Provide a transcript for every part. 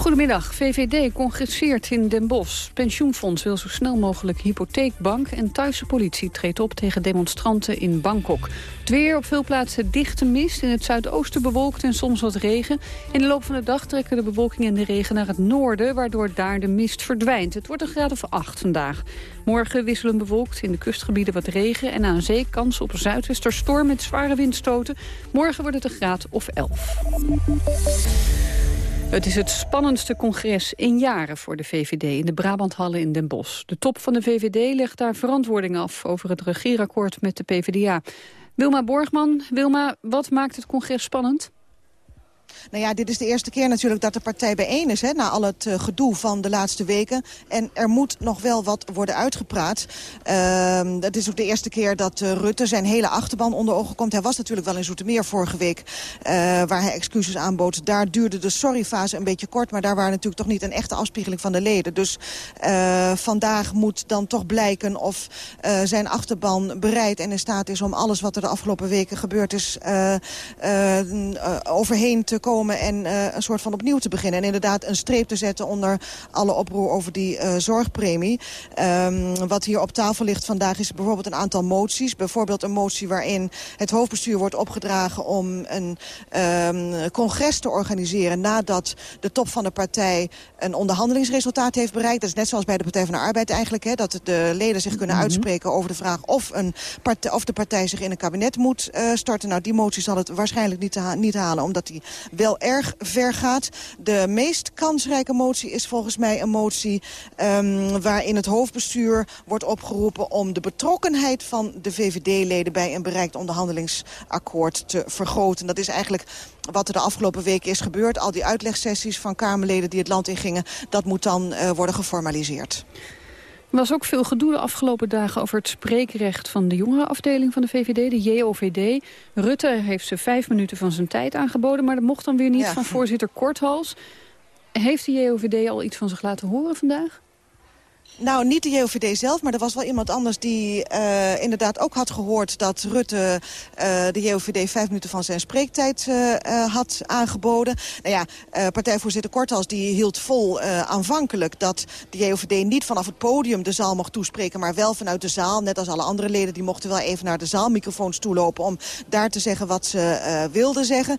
Goedemiddag. VVD congresseert in Den Bosch. Pensioenfonds wil zo snel mogelijk hypotheekbank... en Thaise politie treedt op tegen demonstranten in Bangkok. Het weer op veel plaatsen dichte mist. In het zuidoosten bewolkt en soms wat regen. In de loop van de dag trekken de bewolking en de regen naar het noorden... waardoor daar de mist verdwijnt. Het wordt een graad of 8 vandaag. Morgen wisselen bewolkt in de kustgebieden wat regen... en aan zee kans op zuidwesterstorm met zware windstoten. Morgen wordt het een graad of 11. Het is het spannendste congres in jaren voor de VVD in de Brabanthallen in Den Bosch. De top van de VVD legt daar verantwoording af over het regeerakkoord met de PvdA. Wilma Borgman, Wilma, wat maakt het congres spannend? Nou ja, dit is de eerste keer natuurlijk dat de partij bijeen is... Hè, na al het uh, gedoe van de laatste weken. En er moet nog wel wat worden uitgepraat. Uh, het is ook de eerste keer dat uh, Rutte zijn hele achterban onder ogen komt. Hij was natuurlijk wel in Zoetermeer vorige week... Eh, waar hij excuses aanbood. Daar duurde de sorryfase een beetje kort... maar daar waren natuurlijk toch niet een echte afspiegeling van de leden. Dus vandaag moet dan toch blijken of zijn achterban bereid en in staat is... om alles wat er de afgelopen weken gebeurd is overheen te komen en uh, een soort van opnieuw te beginnen. En inderdaad een streep te zetten onder alle oproer over die uh, zorgpremie. Um, wat hier op tafel ligt vandaag is bijvoorbeeld een aantal moties. Bijvoorbeeld een motie waarin het hoofdbestuur wordt opgedragen om een um, congres te organiseren nadat de top van de partij een onderhandelingsresultaat heeft bereikt. Dat is net zoals bij de Partij van de Arbeid eigenlijk. Hè, dat de leden zich kunnen mhm. uitspreken over de vraag of, een partij, of de partij zich in een kabinet moet uh, starten. Nou, die motie zal het waarschijnlijk niet, ha niet halen, omdat die wel erg ver gaat. De meest kansrijke motie is volgens mij een motie... Um, waarin het hoofdbestuur wordt opgeroepen om de betrokkenheid van de VVD-leden... bij een bereikt onderhandelingsakkoord te vergroten. Dat is eigenlijk wat er de afgelopen weken is gebeurd. Al die uitlegsessies van Kamerleden die het land ingingen... dat moet dan uh, worden geformaliseerd. Er was ook veel gedoe de afgelopen dagen over het spreekrecht van de jongerenafdeling van de VVD, de JOVD. Rutte heeft ze vijf minuten van zijn tijd aangeboden, maar dat mocht dan weer niet van voorzitter Korthals. Heeft de JOVD al iets van zich laten horen vandaag? Nou, niet de JOVD zelf, maar er was wel iemand anders die uh, inderdaad ook had gehoord... dat Rutte uh, de JOVD vijf minuten van zijn spreektijd uh, had aangeboden. Nou ja, partijvoorzitter Korthals die hield vol aanvankelijk... dat de JOVD niet vanaf het podium de zaal mocht toespreken... maar wel vanuit de zaal, net als alle andere leden... die mochten wel even naar de zaalmicrofoons toelopen... om daar te zeggen wat ze wilden zeggen.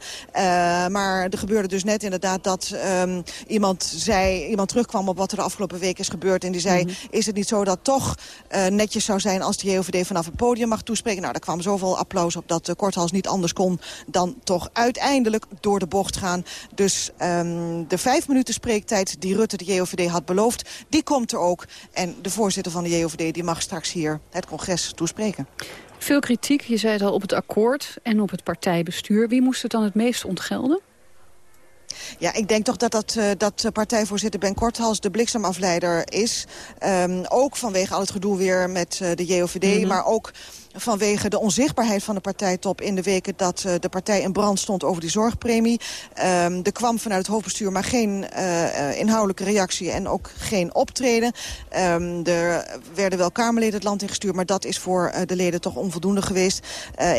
maar er gebeurde dus net inderdaad dat um, iemand, zei, iemand terugkwam... op wat er de afgelopen week is gebeurd en die zei... Is het niet zo dat toch uh, netjes zou zijn als de JOVD vanaf het podium mag toespreken? Nou, daar kwam zoveel applaus op dat uh, Korthals niet anders kon dan toch uiteindelijk door de bocht gaan. Dus um, de vijf minuten spreektijd die Rutte de JOVD had beloofd, die komt er ook. En de voorzitter van de JOVD die mag straks hier het congres toespreken. Veel kritiek, je zei het al, op het akkoord en op het partijbestuur. Wie moest het dan het meest ontgelden? Ja, ik denk toch dat, dat, uh, dat partijvoorzitter Ben Korthals de bliksemafleider is. Um, ook vanwege al het gedoe weer met uh, de JOVD, mm -hmm. maar ook vanwege de onzichtbaarheid van de partijtop in de weken dat uh, de partij in brand stond over die zorgpremie. Um, er kwam vanuit het hoofdbestuur maar geen uh, inhoudelijke reactie en ook geen optreden. Um, er werden wel Kamerleden het land ingestuurd, maar dat is voor de leden toch onvoldoende geweest.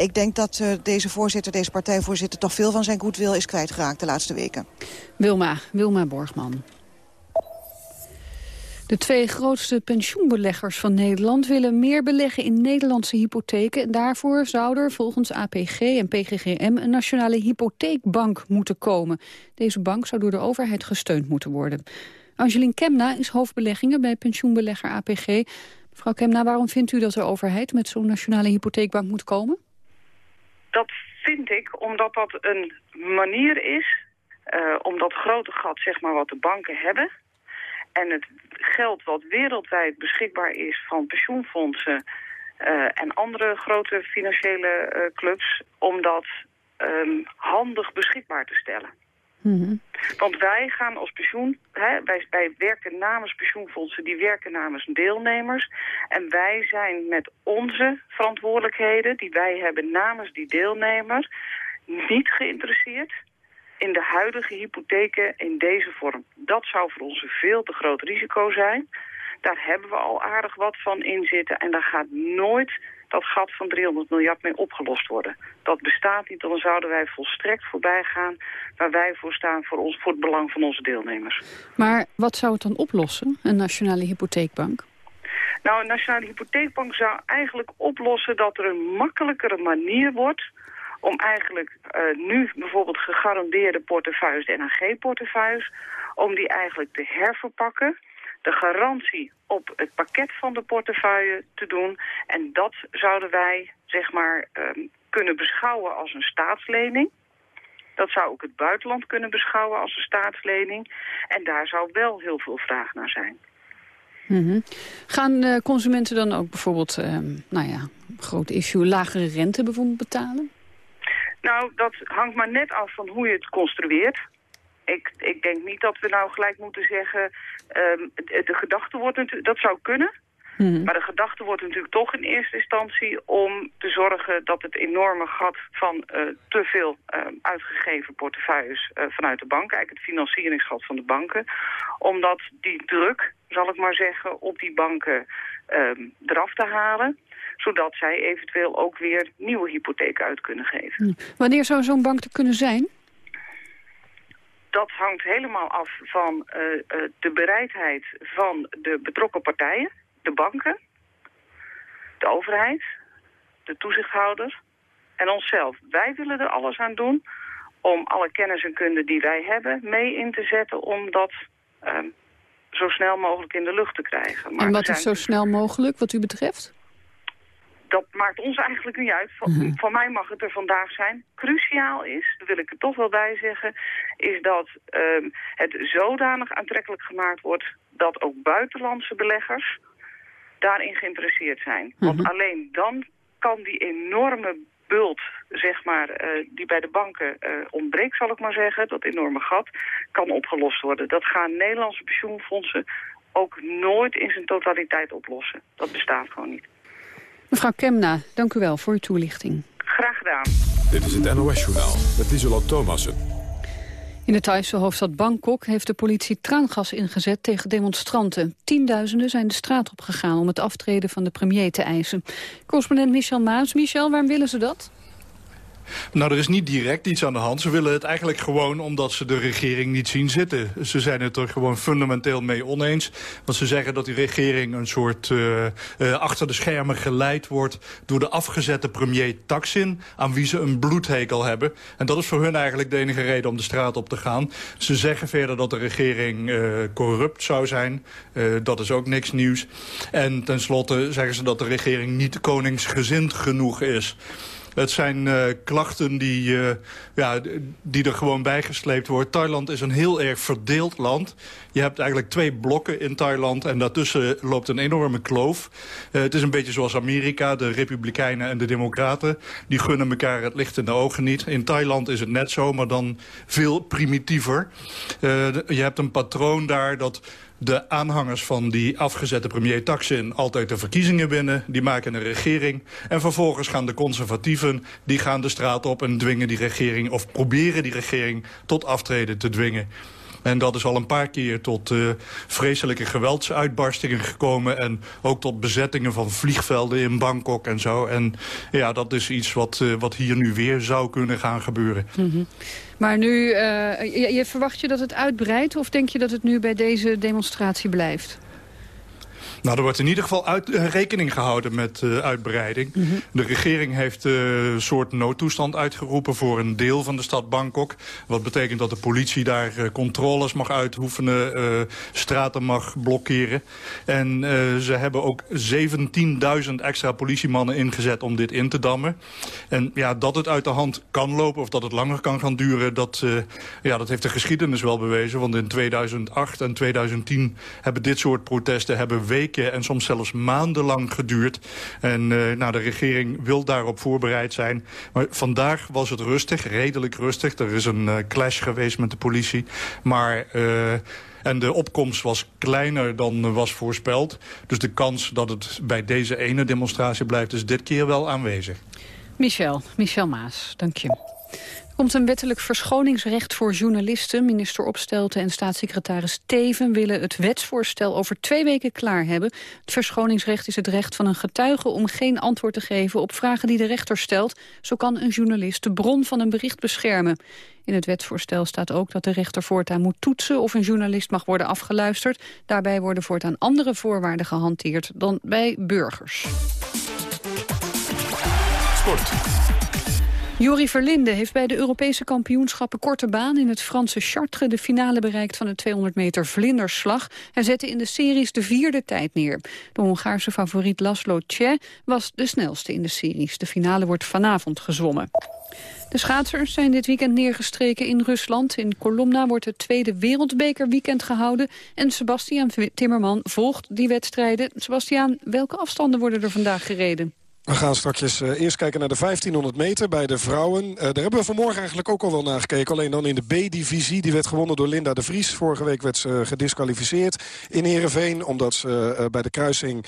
Ik denk dat deze voorzitter, deze partijvoorzitter, toch veel van zijn goedwil is kwijtgeraakt de laatste weken. Wilma, Wilma Borgman. De twee grootste pensioenbeleggers van Nederland willen meer beleggen in Nederlandse hypotheken. Daarvoor zou er volgens APG en PGGM een nationale hypotheekbank moeten komen. Deze bank zou door de overheid gesteund moeten worden. Angelien Kemna is hoofdbeleggingen bij pensioenbelegger APG. Mevrouw Kemna, waarom vindt u dat de overheid met zo'n nationale hypotheekbank moet komen? Dat vind ik omdat dat een manier is uh, om dat grote gat zeg maar, wat de banken hebben en het geld wat wereldwijd beschikbaar is van pensioenfondsen uh, en andere grote financiële uh, clubs, om dat um, handig beschikbaar te stellen. Mm -hmm. Want wij gaan als pensioen, hè, wij, wij werken namens pensioenfondsen, die werken namens deelnemers. En wij zijn met onze verantwoordelijkheden die wij hebben namens die deelnemers niet geïnteresseerd in de huidige hypotheken in deze vorm. Dat zou voor ons een veel te groot risico zijn. Daar hebben we al aardig wat van in zitten. En daar gaat nooit dat gat van 300 miljard mee opgelost worden. Dat bestaat niet, dan zouden wij volstrekt voorbij gaan waar wij voor staan voor, ons, voor het belang van onze deelnemers. Maar wat zou het dan oplossen, een nationale hypotheekbank? Nou, een nationale hypotheekbank zou eigenlijk oplossen dat er een makkelijkere manier wordt om eigenlijk uh, nu bijvoorbeeld gegarandeerde portefeuilles, de NHG-portefeuilles, om die eigenlijk te herverpakken, de garantie op het pakket van de portefeuille te doen. En dat zouden wij, zeg maar, um, kunnen beschouwen als een staatslening. Dat zou ook het buitenland kunnen beschouwen als een staatslening. En daar zou wel heel veel vraag naar zijn. -hmm. Gaan uh, consumenten dan ook bijvoorbeeld, uh, nou ja, groot issue, lagere rente bijvoorbeeld betalen? Nou, dat hangt maar net af van hoe je het construeert. Ik, ik denk niet dat we nou gelijk moeten zeggen... Um, de, de gedachte wordt natuurlijk... Dat zou kunnen. Hmm. Maar de gedachte wordt natuurlijk toch in eerste instantie om te zorgen dat het enorme gat van uh, te veel uh, uitgegeven portefeuilles uh, vanuit de banken, eigenlijk het financieringsgat van de banken, omdat die druk, zal ik maar zeggen, op die banken um, eraf te halen zodat zij eventueel ook weer nieuwe hypotheken uit kunnen geven. Hmm. Wanneer zou zo'n bank er kunnen zijn? Dat hangt helemaal af van uh, uh, de bereidheid van de betrokken partijen, de banken, de overheid, de toezichthouder en onszelf. Wij willen er alles aan doen om alle kennis en kunde die wij hebben mee in te zetten om dat uh, zo snel mogelijk in de lucht te krijgen. Maar en wat is zo snel mogelijk wat u betreft? Dat maakt ons eigenlijk niet uit. Van, mm van, mij mag het er vandaag zijn. Cruciaal is, daar wil ik er toch wel bij zeggen... is dat um, het zodanig aantrekkelijk gemaakt wordt... dat ook buitenlandse beleggers daarin geïnteresseerd zijn. Mm -hmm. Want alleen dan kan die enorme bult, zeg maar, uh, die bij de banken uh, ontbreekt, zal ik maar zeggen... dat enorme gat, kan opgelost worden. Dat gaan Nederlandse pensioenfondsen ook nooit in zijn totaliteit oplossen. Dat bestaat gewoon niet. Mevrouw Kemna, dank u wel voor uw toelichting. Graag gedaan. Dit is het NOS-journaal met Isola Thomassen. In de Thaise hoofdstad Bangkok heeft de politie traangas ingezet tegen demonstranten. Tienduizenden zijn de straat op gegaan om het aftreden van de premier te eisen. Correspondent Michel Maas. Michel, waarom willen ze dat? Nou, er is niet direct iets aan de hand. Ze willen het eigenlijk gewoon omdat ze de regering niet zien zitten. Ze zijn het er gewoon fundamenteel mee oneens. Want ze zeggen dat die regering een soort uh, uh, achter de schermen geleid wordt... door de afgezette premier Taksin, aan wie ze een bloedhekel hebben. En dat is voor hun eigenlijk de enige reden om de straat op te gaan. Ze zeggen verder dat de regering uh, corrupt zou zijn. dat is ook niks nieuws. En tenslotte zeggen ze dat de regering niet koningsgezind genoeg is. Het zijn uh, klachten die, uh, ja, die er gewoon bijgesleept wordt. Thailand is een heel erg verdeeld land. Je hebt eigenlijk twee blokken in Thailand en daartussen loopt een enorme kloof. Uh, het is een beetje zoals Amerika, de republikeinen en de democraten. Die gunnen elkaar het licht in de ogen niet. In Thailand is het net zo, maar dan veel primitiever. je hebt een patroon daar dat de aanhangers van die afgezette premier Taksin altijd de verkiezingen winnen. Die maken een regering. En vervolgens gaan de conservatieven die gaan de straat op en dwingen die regering... of proberen die regering tot aftreden te dwingen. En dat is al een paar keer tot uh, vreselijke geweldsuitbarstingen gekomen. En ook tot bezettingen van vliegvelden in Bangkok en zo. En ja, dat is iets wat, uh, wat hier nu weer zou kunnen gaan gebeuren. -hmm. Maar nu, uh, je, je verwacht je dat het uitbreidt... of denk je dat het nu bij deze demonstratie blijft? Nou, er wordt in ieder geval uit, uh, rekening gehouden met uh, uitbreiding. Mm -hmm. De regering heeft uh, een soort noodtoestand uitgeroepen voor een deel van de stad Bangkok. Wat betekent dat de politie daar controles mag uitoefenen, straten mag blokkeren. En ze hebben ook 17.000 extra politiemannen ingezet om dit in te dammen. En ja, dat het uit de hand kan lopen of dat het langer kan gaan duren... dat, ja, dat heeft de geschiedenis wel bewezen. Want in 2008 en 2010 hebben dit soort protesten hebben weken en soms zelfs maandenlang geduurd. En uh, nou, de regering wil daarop voorbereid zijn. Maar vandaag was het rustig, redelijk rustig. Er is een uh, clash geweest met de politie. Maar... Uh, en de opkomst was kleiner dan was voorspeld. Dus de kans dat het bij deze ene demonstratie blijft... is dit keer wel aanwezig. Michel, Michel Maas, dank je. Komt een wettelijk verschoningsrecht voor journalisten. Minister Opstelten en staatssecretaris Teven willen het wetsvoorstel over twee weken klaar hebben. Het verschoningsrecht is het recht van een getuige om geen antwoord te geven op vragen die de rechter stelt. Zo kan een journalist de bron van een bericht beschermen. In het wetsvoorstel staat ook dat de rechter voortaan moet toetsen of een journalist mag worden afgeluisterd. Daarbij worden voortaan andere voorwaarden gehanteerd dan bij burgers. Sport. Jori Verlinde heeft bij de Europese kampioenschappen korte baan in het Franse Chartres de finale bereikt van de 200 meter vlinderslag. Hij zette in de series de vierde tijd neer. De Hongaarse favoriet Laszlo Tje was de snelste in de series. De finale wordt vanavond gezwommen. De schaatsers zijn dit weekend neergestreken in Rusland. In Kolomna wordt het tweede wereldbekerweekend gehouden. En Sebastian Timmerman volgt die wedstrijden. Sebastian, welke afstanden worden er vandaag gereden? We gaan straks uh, eerst kijken naar de 1500 meter bij de vrouwen. Uh, daar hebben we vanmorgen eigenlijk ook al wel naar gekeken. Alleen dan in de B-divisie. Die werd gewonnen door Linda de Vries. Vorige week werd ze gedisqualificeerd in Heerenveen. Omdat ze bij de kruising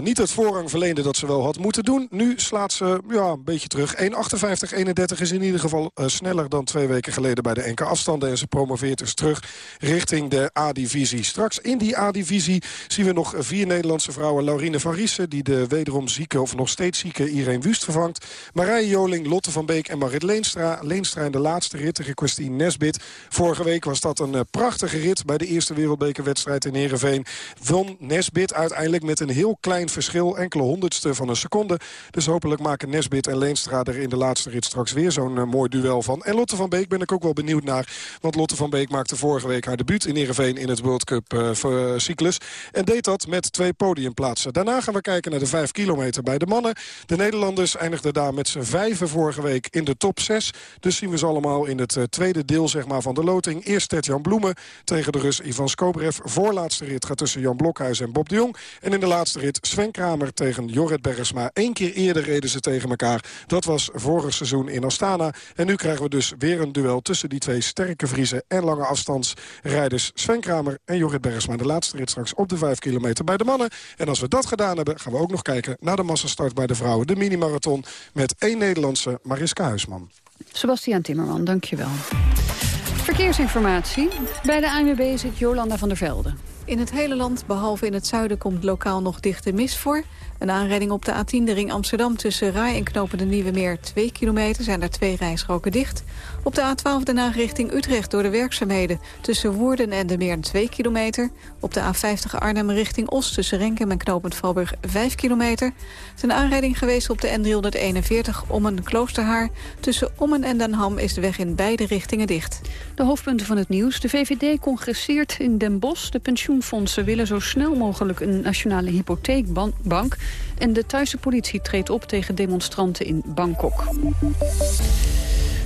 niet het voorrang verleende dat ze wel had moeten doen. Nu slaat ze ja, een beetje terug. 1.58-31 is in ieder geval sneller dan twee weken geleden bij de enkele afstanden. En ze promoveert dus terug richting de A-divisie. Straks in die A-divisie zien we nog vier Nederlandse vrouwen. Laurine van Riesen, die de wederom zieke of nog steeds zieke Irene Wust vervangt. Marije Joling, Lotte van Beek en Marit Leenstra. Leenstra in de laatste rit tegen Christine Nesbit. Vorige week was dat een eh, prachtige rit bij de eerste wereldbekerwedstrijd in Heerenveen. Won Nesbit uiteindelijk met een heel klein verschil. Enkele honderdste van een seconde. Dus hopelijk maken Nesbit en Leenstra er in de laatste rit straks weer zo'n uh, mooi duel van. En Lotte van Beek ben ik ook wel benieuwd naar. Want Lotte van Beek maakte vorige week haar debuut in Heerenveen in het World Cup uh, cyclus. En deed dat met twee podiumplaatsen. Daarna gaan we kijken naar de vijf kilometer bij de mannen. De Nederlanders eindigden daar met z'n vijven vorige week in de top 6. Dus zien we ze allemaal in het uh, tweede deel zeg maar, van de loting. Eerst Ted-Jan Bloemen tegen de Rus Ivan Skobrev. Voorlaatste rit gaat tussen Jan Blokhuis en Bob de Jong. En in de laatste rit Sven Kramer tegen Jorrit Bergsma. Eén keer eerder reden ze tegen elkaar. Dat was vorig seizoen in Astana. En nu krijgen we dus weer een duel tussen die twee sterke Vriezen en lange afstandsrijders Sven Kramer en Jorrit Bergsma. De laatste rit straks op de 5 kilometer bij de mannen. En als we dat gedaan hebben, gaan we ook nog kijken naar de massastart bij de vrouwen. De minimarathon met één Nederlandse, Mariska Huisman. Sebastiaan Timmerman, dankjewel. Verkeersinformatie. Bij de ANWB zit Jolanda van der Velde. In het hele land, behalve in het zuiden, komt lokaal nog dichte mist voor. Een aanrijding op de A10, de ring Amsterdam tussen Rai en Knopen de Nieuwe Meer. Twee kilometer zijn er twee rijstroken dicht. Op de A12 de Haag richting Utrecht door de werkzaamheden. Tussen Woerden en de Meer 2 kilometer. Op de A50 Arnhem richting Os tussen Renkem en Knopend Valburg 5 kilometer. Er is een aanrijding geweest op de N341 Ommen Kloosterhaar. Tussen Ommen en Den Ham is de weg in beide richtingen dicht. De hoofdpunten van het nieuws. De VVD congresseert in Den Bosch. De pensioenfondsen willen zo snel mogelijk een nationale hypotheekbank. En de Thaise politie treedt op tegen demonstranten in Bangkok.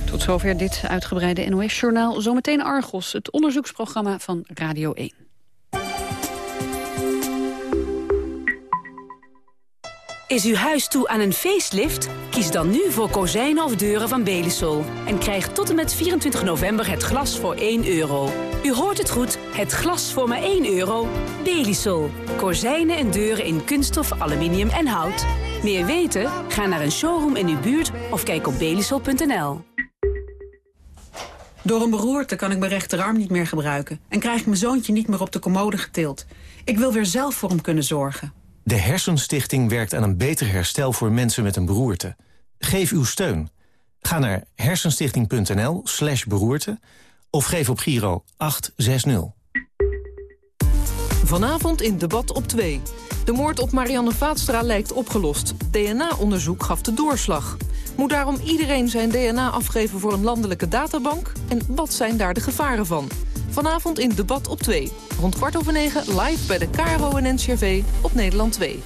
Tot zover dit uitgebreide NOS-journaal. Zometeen Argos, het onderzoeksprogramma van Radio 1. Is uw huis toe aan een facelift? Kies dan nu voor kozijnen of deuren van Belisol. En krijg tot en met 24 november het glas voor 1 euro. U hoort het goed, het glas voor maar 1 euro. Belisol. Kozijnen en deuren in kunststof, aluminium en hout. Meer weten? Ga naar een showroom in uw buurt of kijk op belisol.nl. Door een beroerte kan ik mijn rechterarm niet meer gebruiken... en krijg ik mijn zoontje niet meer op de commode getild. Ik wil weer zelf voor hem kunnen zorgen. De Hersenstichting werkt aan een beter herstel voor mensen met een beroerte. Geef uw steun. Ga naar hersenstichting.nl slash beroerte... of geef op Giro 860. Vanavond in Debat op 2. De moord op Marianne Vaatstra lijkt opgelost. DNA-onderzoek gaf de doorslag. Moet daarom iedereen zijn DNA afgeven voor een landelijke databank? En wat zijn daar de gevaren van? Vanavond in Debat op 2. Rond kwart over negen live bij de KRO en NCRV op Nederland 2.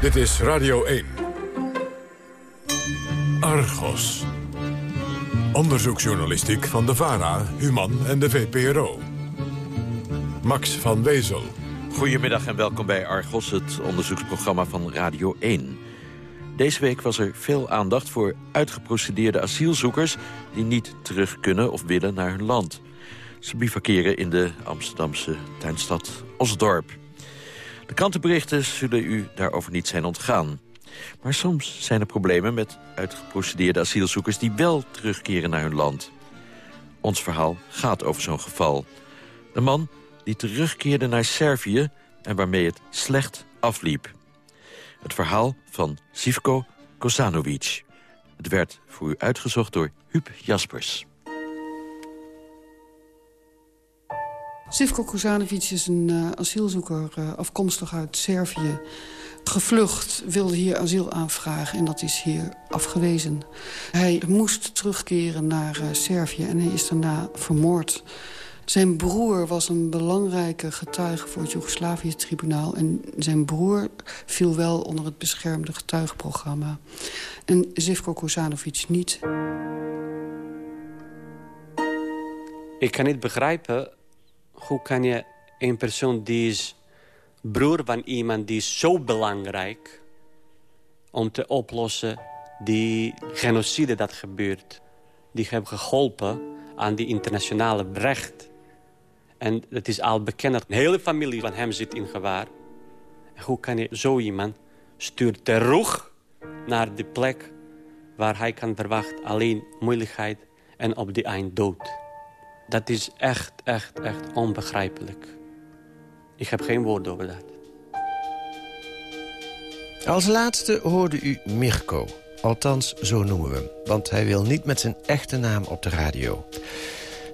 Dit is Radio 1. Argos. Onderzoeksjournalistiek van de VARA, Human en de VPRO. Max van Wezel. Goedemiddag en welkom bij Argos, het onderzoeksprogramma van Radio 1. Deze week was er veel aandacht voor uitgeprocedeerde asielzoekers... die niet terug kunnen of willen naar hun land. Ze bivakeren in de Amsterdamse tuinstad Osdorp. De krantenberichten zullen u daarover niet zijn ontgaan. Maar soms zijn er problemen met uitgeprocedeerde asielzoekers... die wel terugkeren naar hun land. Ons verhaal gaat over zo'n geval. De man die terugkeerde naar Servië en waarmee het slecht afliep. Het verhaal van Sivko Kosanovic. Het werd voor u uitgezocht door Huub Jaspers. Sivko Kosanovic is een uh, asielzoeker uh, afkomstig uit Servië. Gevlucht, wilde hier asiel aanvragen en dat is hier afgewezen. Hij moest terugkeren naar uh, Servië en hij is daarna vermoord. Zijn broer was een belangrijke getuige voor het Joegoslavië-tribunaal. En zijn broer viel wel onder het beschermde getuigenprogramma. En Zivko Kosanovic niet. Ik kan niet begrijpen... hoe kan je een persoon die is broer van iemand die is zo belangrijk... om te oplossen die genocide dat gebeurt. Die hebben geholpen aan die internationale recht en het is al bekend dat een hele familie van hem zit in gevaar. En hoe kan je zo iemand stuurt terug naar de plek waar hij kan verwachten alleen moeilijkheid en op die eind dood. Dat is echt, echt, echt onbegrijpelijk. Ik heb geen woord over dat. Als laatste hoorde u Mirko. Althans, zo noemen we hem. Want hij wil niet met zijn echte naam op de radio.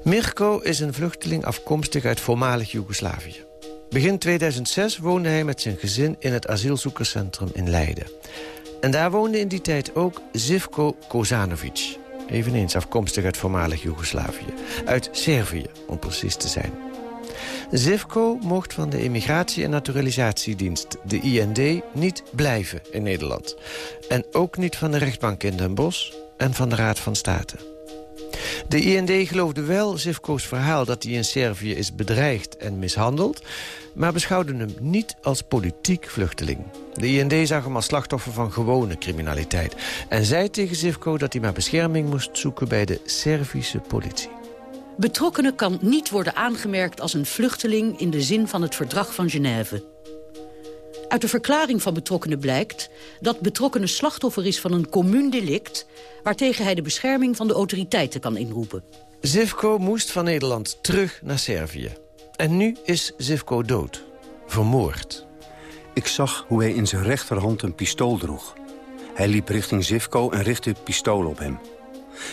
Mirko is een vluchteling afkomstig uit voormalig Joegoslavië. Begin 2006 woonde hij met zijn gezin in het asielzoekerscentrum in Leiden. En daar woonde in die tijd ook Zivko Kozanovic. Eveneens afkomstig uit voormalig Joegoslavië. Uit Servië, om precies te zijn. Zivko mocht van de Immigratie- en Naturalisatiedienst, de IND, niet blijven in Nederland. En ook niet van de rechtbank in Den Bosch en van de Raad van State. De IND geloofde wel Zivko's verhaal dat hij in Servië is bedreigd en mishandeld... maar beschouwde hem niet als politiek vluchteling. De IND zag hem als slachtoffer van gewone criminaliteit... en zei tegen Zivko dat hij maar bescherming moest zoeken bij de Servische politie. Betrokkenen kan niet worden aangemerkt als een vluchteling... in de zin van het verdrag van Genève. Uit de verklaring van betrokkenen blijkt dat betrokkenen slachtoffer is van een commuun delict... waartegen hij de bescherming van de autoriteiten kan inroepen. Zivko moest van Nederland terug naar Servië. En nu is Zivko dood. Vermoord. Ik zag hoe hij in zijn rechterhand een pistool droeg. Hij liep richting Zivko en richtte het pistool op hem.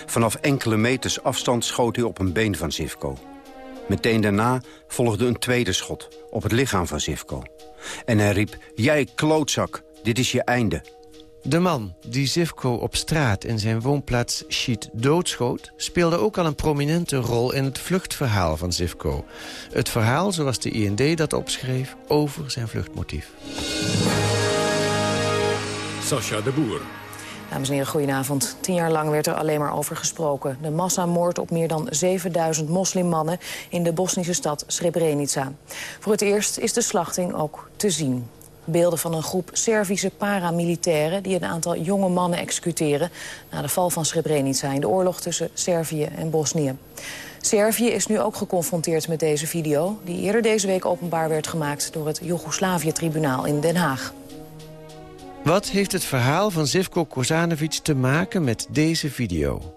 Vanaf enkele meters afstand schoot hij op een been van Zivko. Meteen daarna volgde een tweede schot op het lichaam van Zivko. En hij riep, jij klootzak, dit is je einde. De man die Zivko op straat in zijn woonplaats Schiet doodschoot... speelde ook al een prominente rol in het vluchtverhaal van Zivko. Het verhaal, zoals de IND dat opschreef, over zijn vluchtmotief. Sascha de Boer. Dames en heren, goedenavond. Tien jaar lang werd er alleen maar over gesproken. De massamoord op meer dan 7000 moslimmannen in de Bosnische stad Srebrenica. Voor het eerst is de slachting ook te zien. Beelden van een groep Servische paramilitairen... die een aantal jonge mannen executeren... na de val van Srebrenica in de oorlog tussen Servië en Bosnië. Servië is nu ook geconfronteerd met deze video... die eerder deze week openbaar werd gemaakt door het Joegoslavië-tribunaal in Den Haag. Wat heeft het verhaal van Zivko Kozanovic te maken met deze video?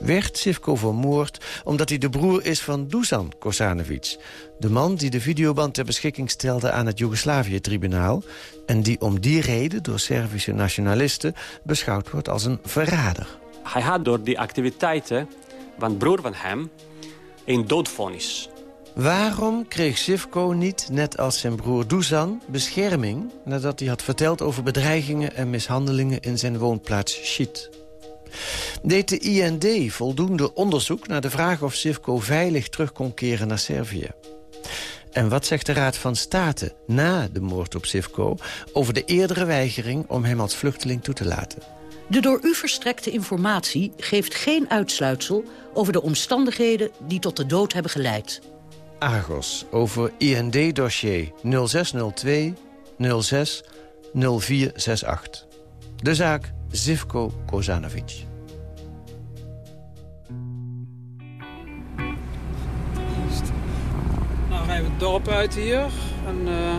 Werd Zivko vermoord omdat hij de broer is van Dusan Kozanovic... de man die de videoband ter beschikking stelde aan het Joegoslavië-tribunaal... en die om die reden door Servische nationalisten beschouwd wordt als een verrader? Hij had door die activiteiten van broer van hem een doodvonnis. Waarom kreeg Sivko niet, net als zijn broer Dusan, bescherming... nadat hij had verteld over bedreigingen en mishandelingen in zijn woonplaats Shit? Deed de IND voldoende onderzoek naar de vraag of Sivko veilig terug kon keren naar Servië? En wat zegt de Raad van State na de moord op Sivko... over de eerdere weigering om hem als vluchteling toe te laten? De door u verstrekte informatie geeft geen uitsluitsel... over de omstandigheden die tot de dood hebben geleid. Argos over IND-dossier 0602 06 0468. De zaak Zivko Kozanovic. zijn we het dorp uit hier. En, uh,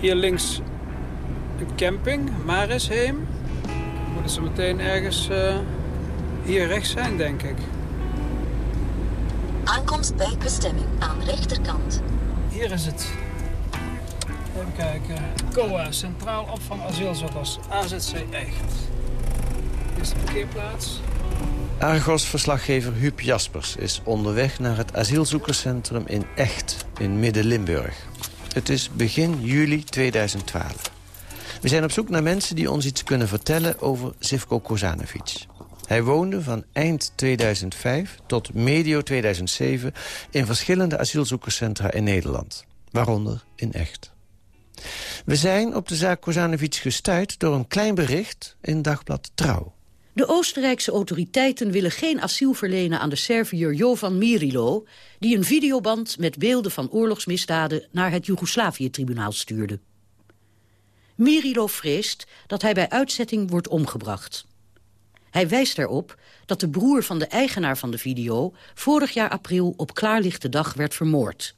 hier links een camping, Marisheem. Moeten ze meteen ergens uh, hier rechts zijn, denk ik. Aankomst bij bestemming aan rechterkant. Hier is het. Even kijken. COA, Centraal Opvang Asielzoekers, AZC Echt. Hier is de parkeerplaats. Argos-verslaggever Huub Jaspers is onderweg naar het asielzoekerscentrum in Echt in Midden-Limburg. Het is begin juli 2012. We zijn op zoek naar mensen die ons iets kunnen vertellen over Zivko Kozanovic. Hij woonde van eind 2005 tot medio 2007 in verschillende asielzoekerscentra in Nederland. Waaronder in Echt. We zijn op de zaak Kozanovic gestuurd door een klein bericht in dagblad Trouw. De Oostenrijkse autoriteiten willen geen asiel verlenen aan de Serviër Jovan Mirilo... die een videoband met beelden van oorlogsmisdaden naar het Joegoslavië-tribunaal stuurde. Mirilo vreest dat hij bij uitzetting wordt omgebracht. Hij wijst erop dat de broer van de eigenaar van de video... vorig jaar april op klaarlichte dag werd vermoord.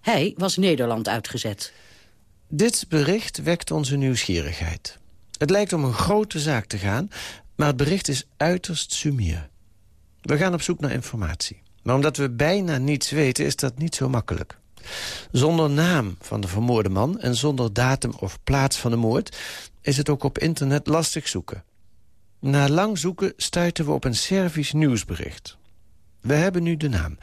Hij was Nederland uitgezet. Dit bericht wekt onze nieuwsgierigheid. Het lijkt om een grote zaak te gaan, maar het bericht is uiterst sumier. We gaan op zoek naar informatie. Maar omdat we bijna niets weten, is dat niet zo makkelijk. Zonder naam van de vermoorde man en zonder datum of plaats van de moord... is het ook op internet lastig zoeken. Na lang zoeken stuiten we op een Servisch nieuwsbericht. We hebben nu de naam.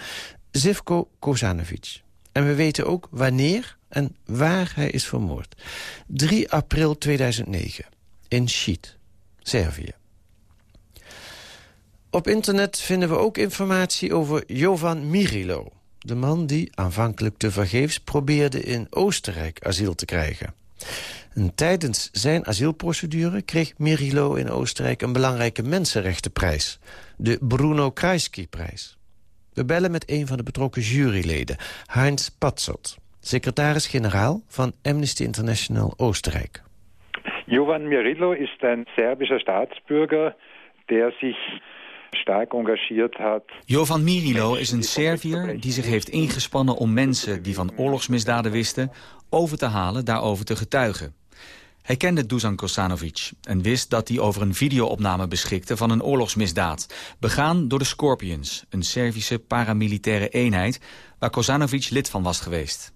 Zivko Kozanovic. En we weten ook wanneer en waar hij is vermoord. 3 april 2009. In Schiet, Servië. Op internet vinden we ook informatie over Jovan Mirilo. De man die aanvankelijk tevergeefs probeerde in Oostenrijk asiel te krijgen. En tijdens zijn asielprocedure kreeg Mirilo in Oostenrijk... een belangrijke mensenrechtenprijs, de Bruno Kreisky-prijs. We bellen met een van de betrokken juryleden, Heinz Patzelt... secretaris-generaal van Amnesty International Oostenrijk. Jovan Mirilo is een Serbischer Staatsbürger... der zich sterk engagiert had. Jovan Mirilo is een Serviër die zich heeft ingespannen om mensen die van oorlogsmisdaden wisten over te halen daarover te getuigen. Hij kende Dusan Kosanovic en wist dat hij over een videoopname beschikte van een oorlogsmisdaad, begaan door de Scorpions, een Servische paramilitaire eenheid waar Kosanovic lid van was geweest.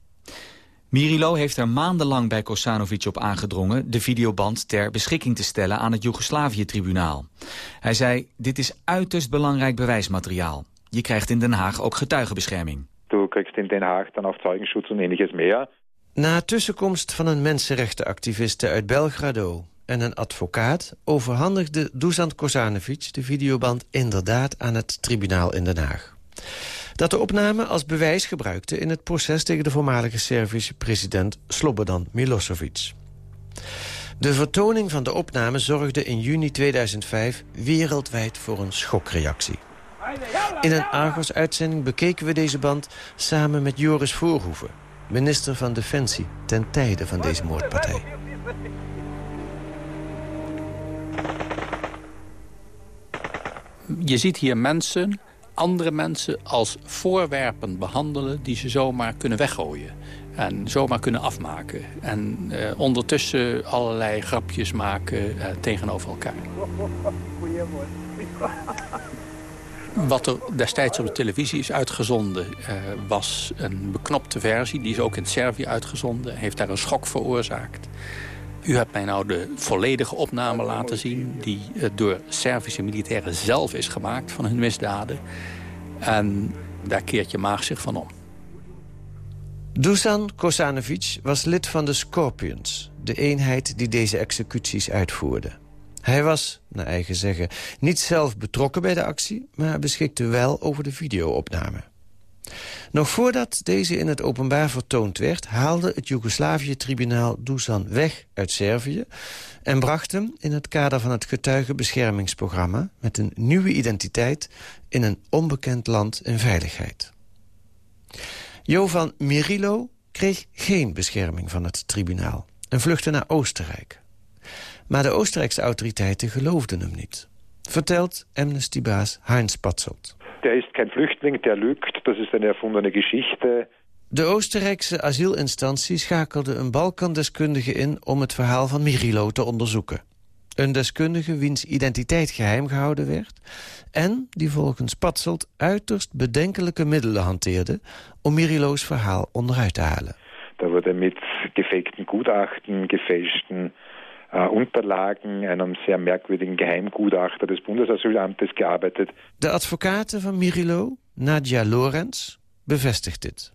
Mirilo heeft er maandenlang bij Kosanovic op aangedrongen... de videoband ter beschikking te stellen aan het Joegoslavië-tribunaal. Hij zei, dit is uiterst belangrijk bewijsmateriaal. Je krijgt in Den Haag ook getuigenbescherming. Du krijgt in Den Haag dan ook en eeniges meer. Na tussenkomst van een mensenrechtenactiviste uit Belgrado en een advocaat... overhandigde Dusan Kosanovic de videoband inderdaad aan het tribunaal in Den Haag dat de opname als bewijs gebruikte in het proces tegen de voormalige Servische president Slobodan Milosevic. De vertoning van de opname zorgde in juni 2005 wereldwijd voor een schokreactie. In een Argos-uitzending bekeken we deze band samen met Joris Voorhoeven... minister van Defensie ten tijde van deze moordpartij. Je ziet hier mensen andere mensen als voorwerpen behandelen... die ze zomaar kunnen weggooien en zomaar kunnen afmaken. En uh, ondertussen allerlei grapjes maken uh, tegenover elkaar. Wat er destijds op de televisie is uitgezonden... Uh, was een beknopte versie. Die is ook in Servië uitgezonden. Heeft daar een schok veroorzaakt. U hebt mij nou de volledige opname laten zien... die door Servische militairen zelf is gemaakt van hun misdaden. En daar keert je maag zich van om. Dusan Kosanovic was lid van de Scorpions... de eenheid die deze executies uitvoerde. Hij was, naar eigen zeggen, niet zelf betrokken bij de actie... maar beschikte wel over de videoopname. Nog voordat deze in het openbaar vertoond werd... haalde het Joegoslavië-tribunaal Dusan weg uit Servië... en bracht hem in het kader van het getuigenbeschermingsprogramma... met een nieuwe identiteit in een onbekend land in veiligheid. Jovan Mirilo kreeg geen bescherming van het tribunaal... en vluchtte naar Oostenrijk. Maar de Oostenrijkse autoriteiten geloofden hem niet. Vertelt Amnesty-baas Heinz Patzold. Der ist kein Flüchtling, der lügt. Das ist eine erfundene Geschichte. De Oostenrijkse asielinstantie schakelde een Balkandeskundige in... om het verhaal van Mirilo te onderzoeken. Een deskundige wiens identiteit geheim gehouden werd... en die volgens Patselt uiterst bedenkelijke middelen hanteerde... om Mirilo's verhaal onderuit te halen. Da wurde mit gefakten Gutachten, gefälschten äh, Unterlagen, einem sehr merkwürdigen Geheimgutachter des Bundesasylamtes gearbeitet. De advocaten van Mirilo, Nadja Lorenz, bevestigt dit.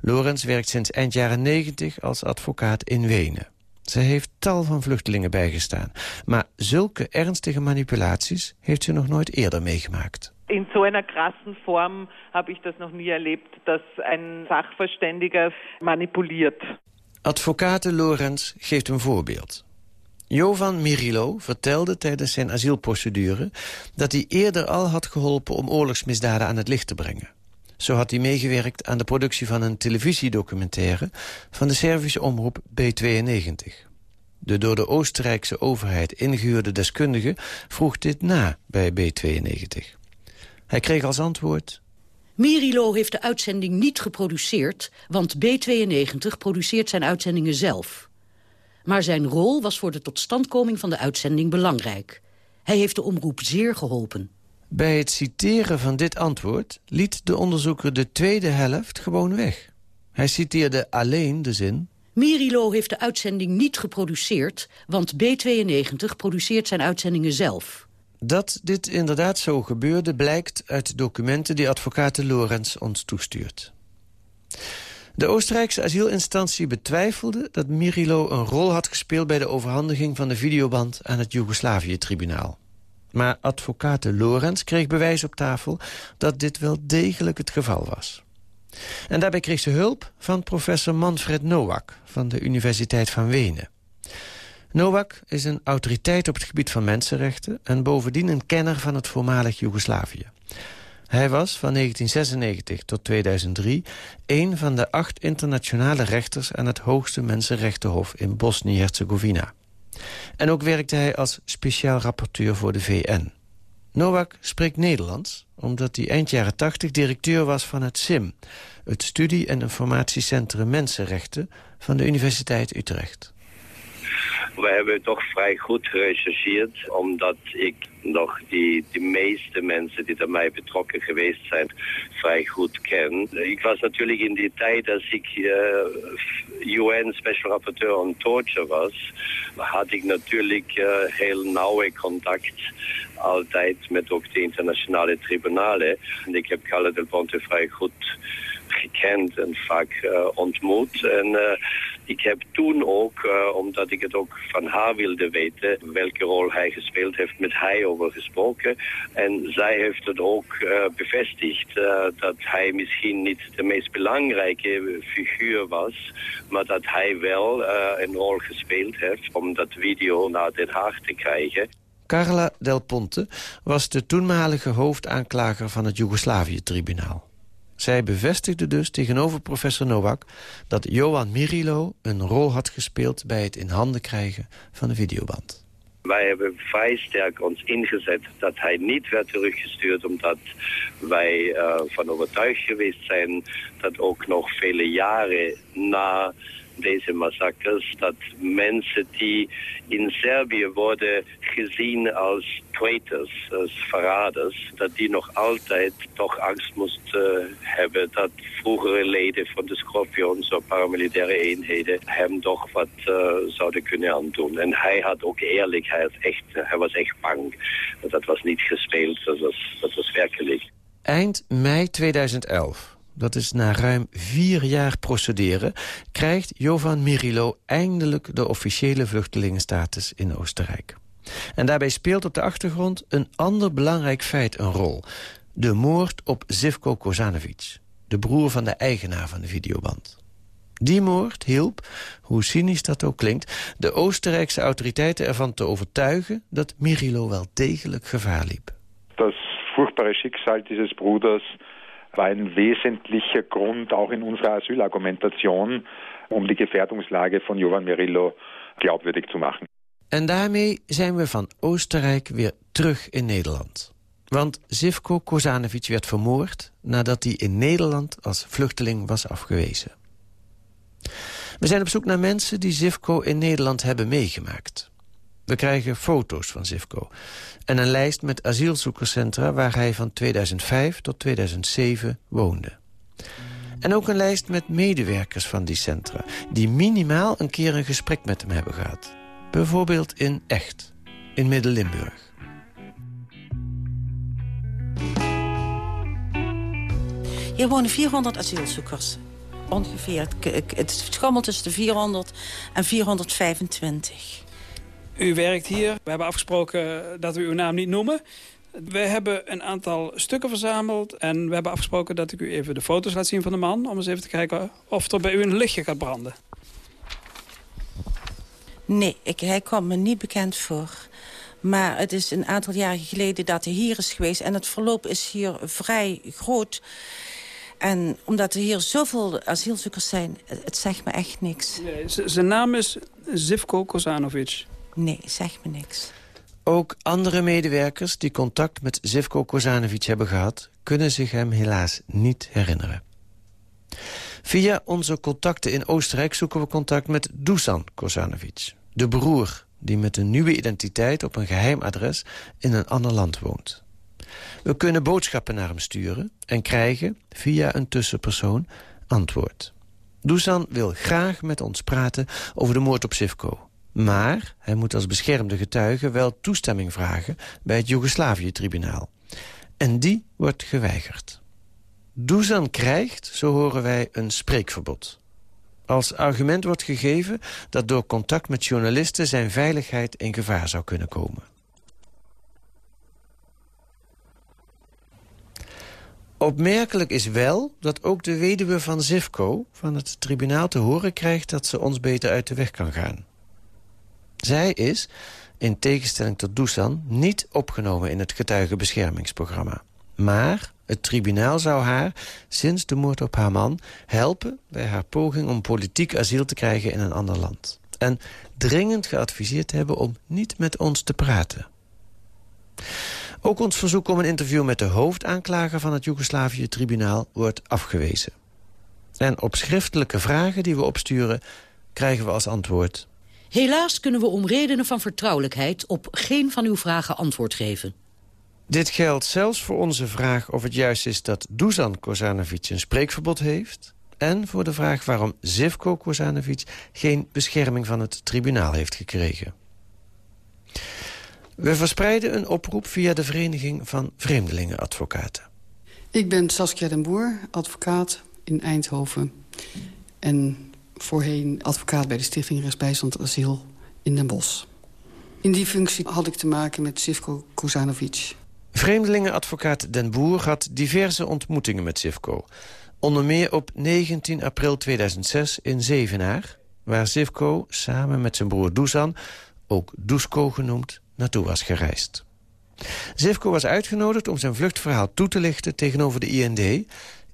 Lorenz werkt sinds eind jaren 90 als advocaat in Wenen. Ze heeft tal van vluchtelingen bijgestaan. Maar zulke ernstige manipulaties heeft ze nog nooit eerder meegemaakt. In so einer krassen Form habe ich das noch nie erlebt, dass ein Sachverständiger manipuliert. Advocate Lorenz geeft een voorbeeld. Jovan Mirilo vertelde tijdens zijn asielprocedure... dat hij eerder al had geholpen om oorlogsmisdaden aan het licht te brengen. Zo had hij meegewerkt aan de productie van een televisiedocumentaire... van de Servische omroep B92. De door de Oostenrijkse overheid ingehuurde deskundige vroeg dit na bij B92. Hij kreeg als antwoord... Mirilo heeft de uitzending niet geproduceerd... want B92 produceert zijn uitzendingen zelf. Maar zijn rol was voor de totstandkoming van de uitzending belangrijk. Hij heeft de omroep zeer geholpen. Bij het citeren van dit antwoord liet de onderzoeker de tweede helft gewoon weg. Hij citeerde alleen de zin... Mirilo heeft de uitzending niet geproduceerd... want B92 produceert zijn uitzendingen zelf. Dat dit inderdaad zo gebeurde blijkt uit documenten die advocaat Lorenz ons toestuurt. De Oostenrijkse asielinstantie betwijfelde dat Mirilo een rol had gespeeld... bij de overhandiging van de videoband aan het Joegoslavië-tribunaal. Maar advocaat Lorenz kreeg bewijs op tafel dat dit wel degelijk het geval was. En daarbij kreeg ze hulp van professor Manfred Nowak van de Universiteit van Wenen. Nowak is een autoriteit op het gebied van mensenrechten... en bovendien een kenner van het voormalig Joegoslavië. Hij was van 1996 tot 2003 een van de acht internationale rechters... aan het hoogste mensenrechtenhof in Bosnië-Herzegovina. En ook werkte hij als speciaal rapporteur voor de VN. Nowak spreekt Nederlands, omdat hij eind jaren 80 directeur was van het SIM... het Studie- en Informatiecentrum Mensenrechten van de Universiteit Utrecht. We hebben toch vrij goed gerechercheerd, omdat ik nog die, die meeste mensen die mij betrokken geweest zijn vrij goed ken. Ik was natuurlijk in die tijd dat ik uh, UN Special Rapporteur on Torture was, had ik natuurlijk uh, heel nauwe contact altijd met ook de internationale tribunalen. En ik heb Carla Del Ponte vrij goed gekend en vaak uh, ontmoet. En uh, ik heb toen ook, uh, omdat ik het ook van haar wilde weten, welke rol hij gespeeld heeft, met hij over gesproken. En zij heeft het ook bevestigd dat hij misschien niet de meest belangrijke figuur was, maar dat hij wel een rol gespeeld heeft om dat video naar Den Haag te krijgen. Carla Del Ponte was de toenmalige hoofdaanklager van het Joegoslavië-tribunaal. Zij bevestigde dus tegenover professor Nowak dat Johan Mirilo een rol had gespeeld bij het in handen krijgen van de videoband. Wij hebben vrij sterk ons ingezet dat hij niet werd teruggestuurd... omdat wij uh, van overtuigd geweest zijn dat ook nog vele jaren na deze massacres, dat mensen die in Servië worden gezien als traitors, als verraders, dat die nog altijd toch angst moesten hebben dat vroegere leden van de Scorpions of paramilitaire eenheden hem toch wat uh, zouden kunnen aandoen. En hij had ook eerlijk, hij, echt, hij was echt bang. Dat was niet gespeeld, dat was, dat was werkelijk. Eind mei 2011 dat is na ruim vier jaar procederen... krijgt Jovan Mirilo eindelijk de officiële vluchtelingenstatus in Oostenrijk. En daarbij speelt op de achtergrond een ander belangrijk feit een rol. De moord op Zivko Kozanovic, de broer van de eigenaar van de videoband. Die moord hielp, hoe cynisch dat ook klinkt... de Oostenrijkse autoriteiten ervan te overtuigen... dat Mirilo wel degelijk gevaar liep. Dat furchtbare Schicksal dieses Bruders war wesentlicher Grund auch in unserer Asylargumentation, um die Gefährdungslage von Jovan Merillo glaubwürdig zu machen. En daarmee zijn we van Oostenrijk weer terug in Nederland. Want Zivko Kozanovic werd vermoord nadat hij in Nederland als vluchteling was afgewezen. We zijn op zoek naar mensen die Zivko in Nederland hebben meegemaakt. We krijgen foto's van Zivko en een lijst met asielzoekerscentra... waar hij van 2005 tot 2007 woonde. En ook een lijst met medewerkers van die centra... die minimaal een keer een gesprek met hem hebben gehad. Bijvoorbeeld in Echt, in Midden-Limburg. Hier wonen 400 asielzoekers. Ongeveer. Het schommelt tussen de 400 en 425. U werkt hier. We hebben afgesproken dat we uw naam niet noemen. We hebben een aantal stukken verzameld. En we hebben afgesproken dat ik u even de foto's laat zien van de man. Om eens even te kijken of er bij u een lichtje gaat branden. Nee, ik, hij komt me niet bekend voor. Maar het is een aantal jaren geleden dat hij hier is geweest. En het verloop is hier vrij groot. En omdat er hier zoveel asielzoekers zijn, het zegt me echt niks. Nee, zijn naam is Zivko Kozanovic. Nee, zegt me niks. Ook andere medewerkers die contact met Zivko Kozanovic hebben gehad... kunnen zich hem helaas niet herinneren. Via onze contacten in Oostenrijk zoeken we contact met Dusan Kozanovic. De broer die met een nieuwe identiteit op een geheim adres in een ander land woont. We kunnen boodschappen naar hem sturen en krijgen, via een tussenpersoon, antwoord. Dusan wil graag met ons praten over de moord op Sivko. Maar hij moet als beschermde getuige wel toestemming vragen bij het Joegoslavië-tribunaal. En die wordt geweigerd. Dusan krijgt, zo horen wij, een spreekverbod. Als argument wordt gegeven dat door contact met journalisten zijn veiligheid in gevaar zou kunnen komen. Opmerkelijk is wel dat ook de weduwe van Zivko van het tribunaal te horen krijgt dat ze ons beter uit de weg kan gaan. Zij is, in tegenstelling tot Dusan, niet opgenomen in het getuigenbeschermingsprogramma. Maar het tribunaal zou haar, sinds de moord op haar man... helpen bij haar poging om politiek asiel te krijgen in een ander land. En dringend geadviseerd hebben om niet met ons te praten. Ook ons verzoek om een interview met de hoofdaanklager van het Joegoslavië-tribunaal wordt afgewezen. En op schriftelijke vragen die we opsturen krijgen we als antwoord... Helaas kunnen we om redenen van vertrouwelijkheid op geen van uw vragen antwoord geven. Dit geldt zelfs voor onze vraag of het juist is dat Dusan Kozanovic een spreekverbod heeft... en voor de vraag waarom Zivko Kozanovic geen bescherming van het tribunaal heeft gekregen. We verspreiden een oproep via de Vereniging van Vreemdelingenadvocaten. Ik ben Saskia den Boer, advocaat in Eindhoven. En voorheen advocaat bij de Stichting Rechtsbijstand Asiel in Den Bosch. In die functie had ik te maken met Sivko Kozanovic. Vreemdelingenadvocaat Den Boer had diverse ontmoetingen met Sivko. Onder meer op 19 april 2006 in Zevenaar... waar Sivko samen met zijn broer Dusan, ook Dusko genoemd, naartoe was gereisd. Zivko was uitgenodigd om zijn vluchtverhaal toe te lichten tegenover de IND...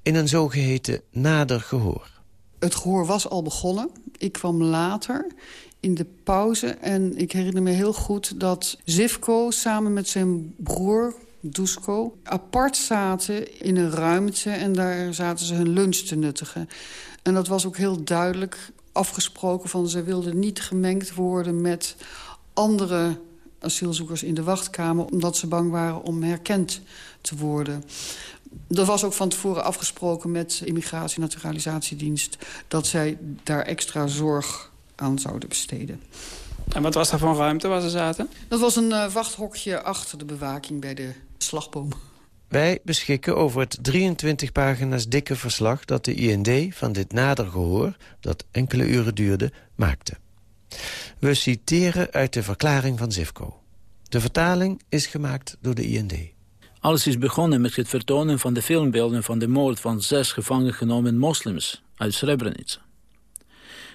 in een zogeheten nader gehoor. Het gehoor was al begonnen. Ik kwam later in de pauze en ik herinner me heel goed... dat Zivko samen met zijn broer Dusko apart zaten in een ruimte... en daar zaten ze hun lunch te nuttigen. En dat was ook heel duidelijk afgesproken van... ze wilden niet gemengd worden met andere asielzoekers in de wachtkamer... omdat ze bang waren om herkend te worden. Er was ook van tevoren afgesproken met Immigratie- en Naturalisatiedienst... dat zij daar extra zorg aan zouden besteden. En wat was daar voor ruimte waar ze zaten? Dat was een uh, wachthokje achter de bewaking bij de slagboom. Wij beschikken over het 23 pagina's dikke verslag... dat de IND van dit nader gehoor, dat enkele uren duurde, maakte. We citeren uit de verklaring van Zivko. De vertaling is gemaakt door de IND. Alles is begonnen met het vertonen van de filmbeelden van de moord van zes gevangen genomen moslims uit Srebrenica.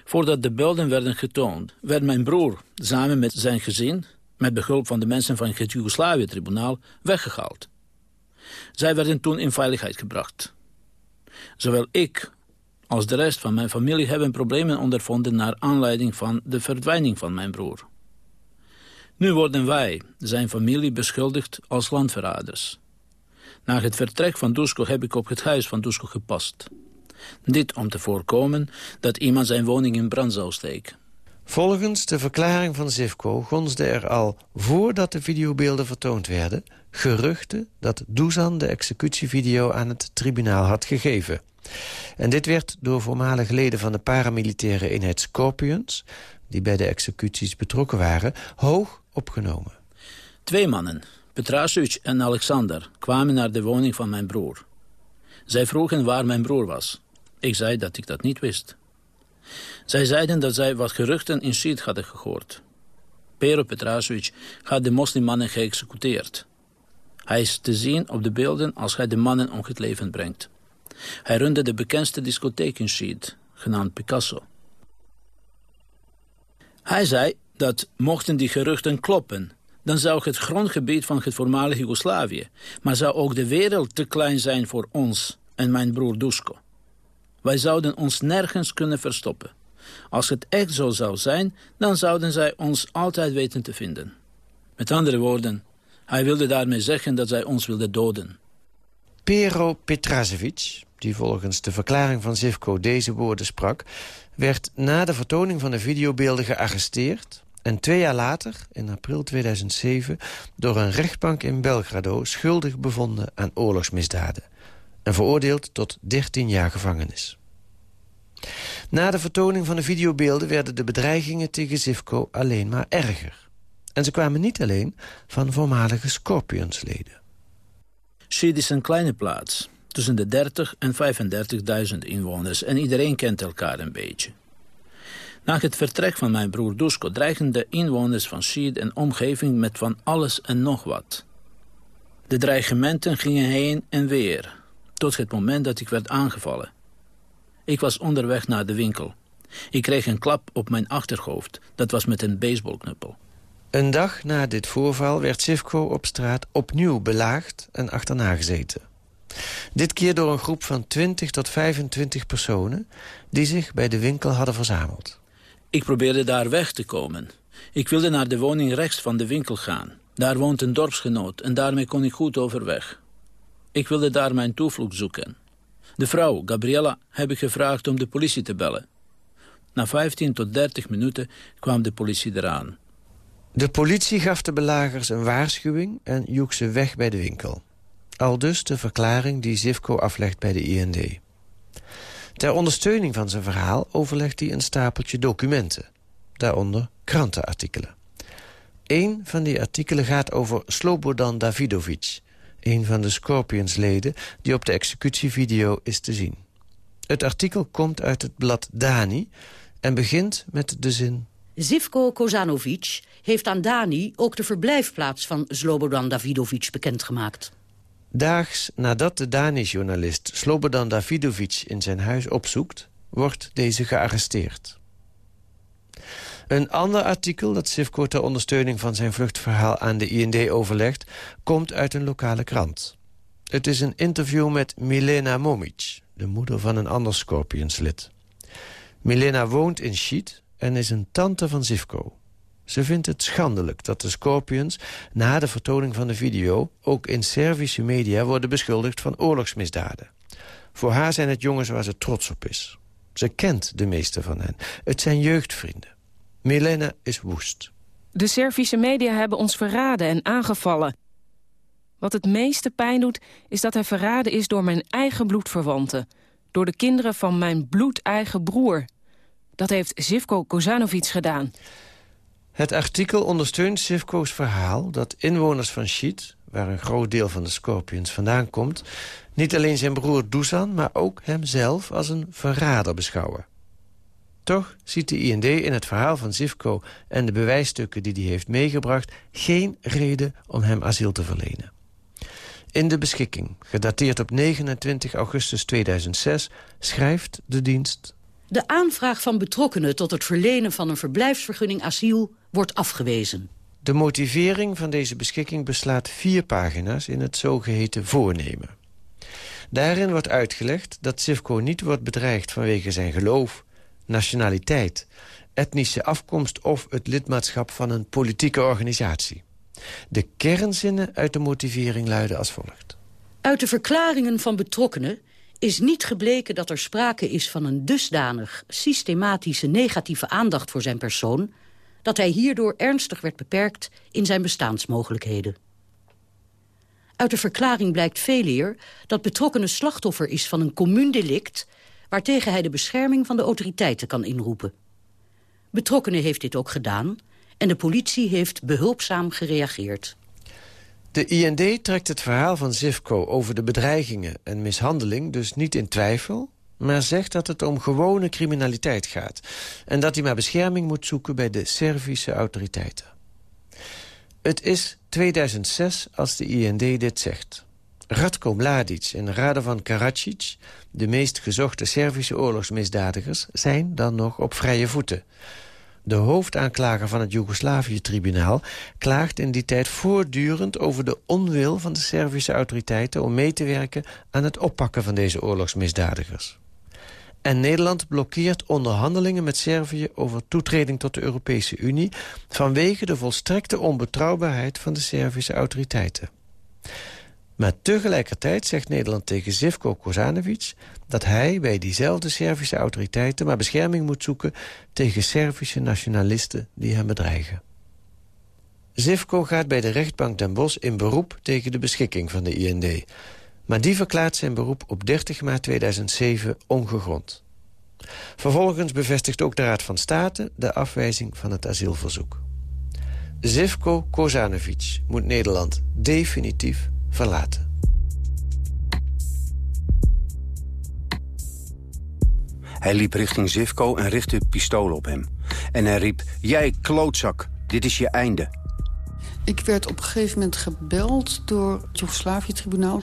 Voordat de beelden werden getoond, werd mijn broer samen met zijn gezin, met behulp van de mensen van het Joegoslavië-tribunaal, weggehaald. Zij werden toen in veiligheid gebracht. Zowel ik als de rest van mijn familie hebben problemen ondervonden naar aanleiding van de verdwijning van mijn broer. Nu worden wij, zijn familie, beschuldigd als landverraders. Na het vertrek van Dusko heb ik op het huis van Dusko gepast. Dit om te voorkomen dat iemand zijn woning in brand zou steken. Volgens de verklaring van Zivko gonsde er al voordat de videobeelden vertoond werden... geruchten dat Dusan de executievideo aan het tribunaal had gegeven. En dit werd door voormalige leden van de paramilitaire eenheid Scorpions... die bij de executies betrokken waren, hoog opgenomen. Twee mannen, Petrasic en Alexander, kwamen naar de woning van mijn broer. Zij vroegen waar mijn broer was. Ik zei dat ik dat niet wist. Zij zeiden dat zij wat geruchten in Siet hadden gehoord. Pero Petrasic had de moslimmannen geëxecuteerd. Hij is te zien op de beelden als hij de mannen om het leven brengt. Hij runde de bekendste discotheek in Siet, genaamd Picasso. Hij zei dat mochten die geruchten kloppen... dan zou het grondgebied van het voormalige Joegoslavië... maar zou ook de wereld te klein zijn voor ons en mijn broer Dusko. Wij zouden ons nergens kunnen verstoppen. Als het echt zo zou zijn, dan zouden zij ons altijd weten te vinden. Met andere woorden, hij wilde daarmee zeggen dat zij ons wilden doden. Pero Petrasevic, die volgens de verklaring van Zivko deze woorden sprak... werd na de vertoning van de videobeelden gearresteerd... en twee jaar later, in april 2007... door een rechtbank in Belgrado schuldig bevonden aan oorlogsmisdaden... en veroordeeld tot 13 jaar gevangenis. Na de vertoning van de videobeelden werden de bedreigingen tegen Zivko alleen maar erger. En ze kwamen niet alleen van voormalige Scorpionsleden. Schied is een kleine plaats, tussen de 30 en 35.000 inwoners en iedereen kent elkaar een beetje. Na het vertrek van mijn broer Dusko dreigen de inwoners van Schied en omgeving met van alles en nog wat. De dreigementen gingen heen en weer, tot het moment dat ik werd aangevallen. Ik was onderweg naar de winkel. Ik kreeg een klap op mijn achterhoofd. Dat was met een baseballknuppel. Een dag na dit voorval werd Sivko op straat opnieuw belaagd en achterna gezeten. Dit keer door een groep van 20 tot 25 personen... die zich bij de winkel hadden verzameld. Ik probeerde daar weg te komen. Ik wilde naar de woning rechts van de winkel gaan. Daar woont een dorpsgenoot en daarmee kon ik goed overweg. Ik wilde daar mijn toevlucht zoeken. De vrouw, Gabriella, heb ik gevraagd om de politie te bellen. Na 15 tot 30 minuten kwam de politie eraan. De politie gaf de belagers een waarschuwing en joeg ze weg bij de winkel. Al dus de verklaring die Zivko aflegt bij de IND. Ter ondersteuning van zijn verhaal overlegt hij een stapeltje documenten. Daaronder krantenartikelen. Eén van die artikelen gaat over Slobodan Davidovic een van de Scorpions-leden... die op de executievideo is te zien. Het artikel komt uit het blad Dani en begint met de zin... Zivko Kozanovic heeft aan Dani ook de verblijfplaats van Slobodan Davidovic bekendgemaakt. Daags nadat de Dani-journalist Slobodan Davidovic in zijn huis opzoekt... wordt deze gearresteerd. Een ander artikel dat Sivko ter ondersteuning van zijn vluchtverhaal aan de IND overlegt... komt uit een lokale krant. Het is een interview met Milena Momic, de moeder van een ander Scorpionslid. Milena woont in Schiet en is een tante van Sivko. Ze vindt het schandelijk dat de Scorpions na de vertoning van de video... ook in Servische media worden beschuldigd van oorlogsmisdaden. Voor haar zijn het jongens waar ze trots op is. Ze kent de meeste van hen. Het zijn jeugdvrienden. Milena is woest. De Servische media hebben ons verraden en aangevallen. Wat het meeste pijn doet, is dat hij verraden is door mijn eigen bloedverwanten. Door de kinderen van mijn bloedeigen broer. Dat heeft Zivko Kozanovic gedaan. Het artikel ondersteunt Sivko's verhaal dat inwoners van Schiet... waar een groot deel van de Scorpions vandaan komt... niet alleen zijn broer Dusan, maar ook hemzelf als een verrader beschouwen. Toch ziet de IND in het verhaal van Zivko en de bewijsstukken die hij heeft meegebracht... geen reden om hem asiel te verlenen. In de beschikking, gedateerd op 29 augustus 2006, schrijft de dienst... De aanvraag van betrokkenen tot het verlenen van een verblijfsvergunning asiel wordt afgewezen. De motivering van deze beschikking beslaat vier pagina's in het zogeheten voornemen. Daarin wordt uitgelegd dat Sivko niet wordt bedreigd vanwege zijn geloof nationaliteit, etnische afkomst of het lidmaatschap van een politieke organisatie. De kernzinnen uit de motivering luiden als volgt. Uit de verklaringen van betrokkenen is niet gebleken dat er sprake is van een dusdanig systematische negatieve aandacht voor zijn persoon, dat hij hierdoor ernstig werd beperkt in zijn bestaansmogelijkheden. Uit de verklaring blijkt veeleer dat betrokkenen slachtoffer is van een commuundelict, waartegen hij de bescherming van de autoriteiten kan inroepen. Betrokkenen heeft dit ook gedaan en de politie heeft behulpzaam gereageerd. De IND trekt het verhaal van Zivko over de bedreigingen en mishandeling dus niet in twijfel, maar zegt dat het om gewone criminaliteit gaat en dat hij maar bescherming moet zoeken bij de Servische autoriteiten. Het is 2006 als de IND dit zegt. Radko Mladic en Radovan Karadzic, de meest gezochte Servische oorlogsmisdadigers, zijn dan nog op vrije voeten. De hoofdaanklager van het Joegoslavië-tribunaal klaagt in die tijd voortdurend over de onwil van de Servische autoriteiten om mee te werken aan het oppakken van deze oorlogsmisdadigers. En Nederland blokkeert onderhandelingen met Servië over toetreding tot de Europese Unie vanwege de volstrekte onbetrouwbaarheid van de Servische autoriteiten. Maar tegelijkertijd zegt Nederland tegen Zivko Kozanovic... dat hij bij diezelfde Servische autoriteiten maar bescherming moet zoeken... tegen Servische nationalisten die hem bedreigen. Zivko gaat bij de rechtbank Den Bosch in beroep tegen de beschikking van de IND. Maar die verklaart zijn beroep op 30 maart 2007 ongegrond. Vervolgens bevestigt ook de Raad van State de afwijzing van het asielverzoek. Zivko Kozanovic moet Nederland definitief verlaten. Hij liep richting Zivko en richtte het pistool op hem. En hij riep, jij klootzak, dit is je einde. Ik werd op een gegeven moment gebeld door het Joegoslavië-tribunaal.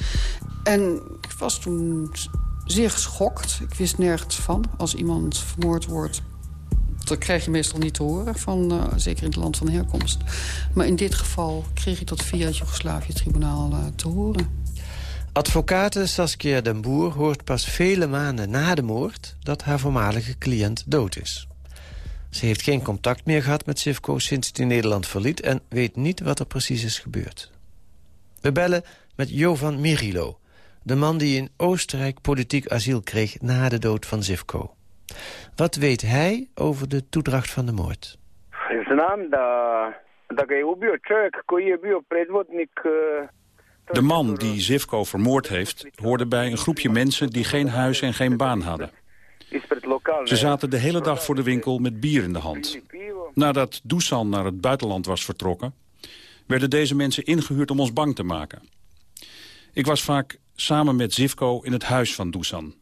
En ik was toen zeer geschokt. Ik wist nergens van. Als iemand vermoord wordt, dat krijg je meestal niet te horen, van, uh, zeker in het land van herkomst. Maar in dit geval kreeg ik dat via het Joegoslavië-tribunaal uh, te horen. Advocate Saskia den Boer hoort pas vele maanden na de moord... dat haar voormalige cliënt dood is. Ze heeft geen contact meer gehad met Sivko sinds hij Nederland verliet... en weet niet wat er precies is gebeurd. We bellen met Jovan Mirilo, de man die in Oostenrijk politiek asiel kreeg... na de dood van Sivko. Wat weet hij over de toedracht van de moord? Uh... De man die Zivko vermoord heeft, hoorde bij een groepje mensen die geen huis en geen baan hadden. Ze zaten de hele dag voor de winkel met bier in de hand. Nadat Dusan naar het buitenland was vertrokken, werden deze mensen ingehuurd om ons bang te maken. Ik was vaak samen met Zivko in het huis van Dusan.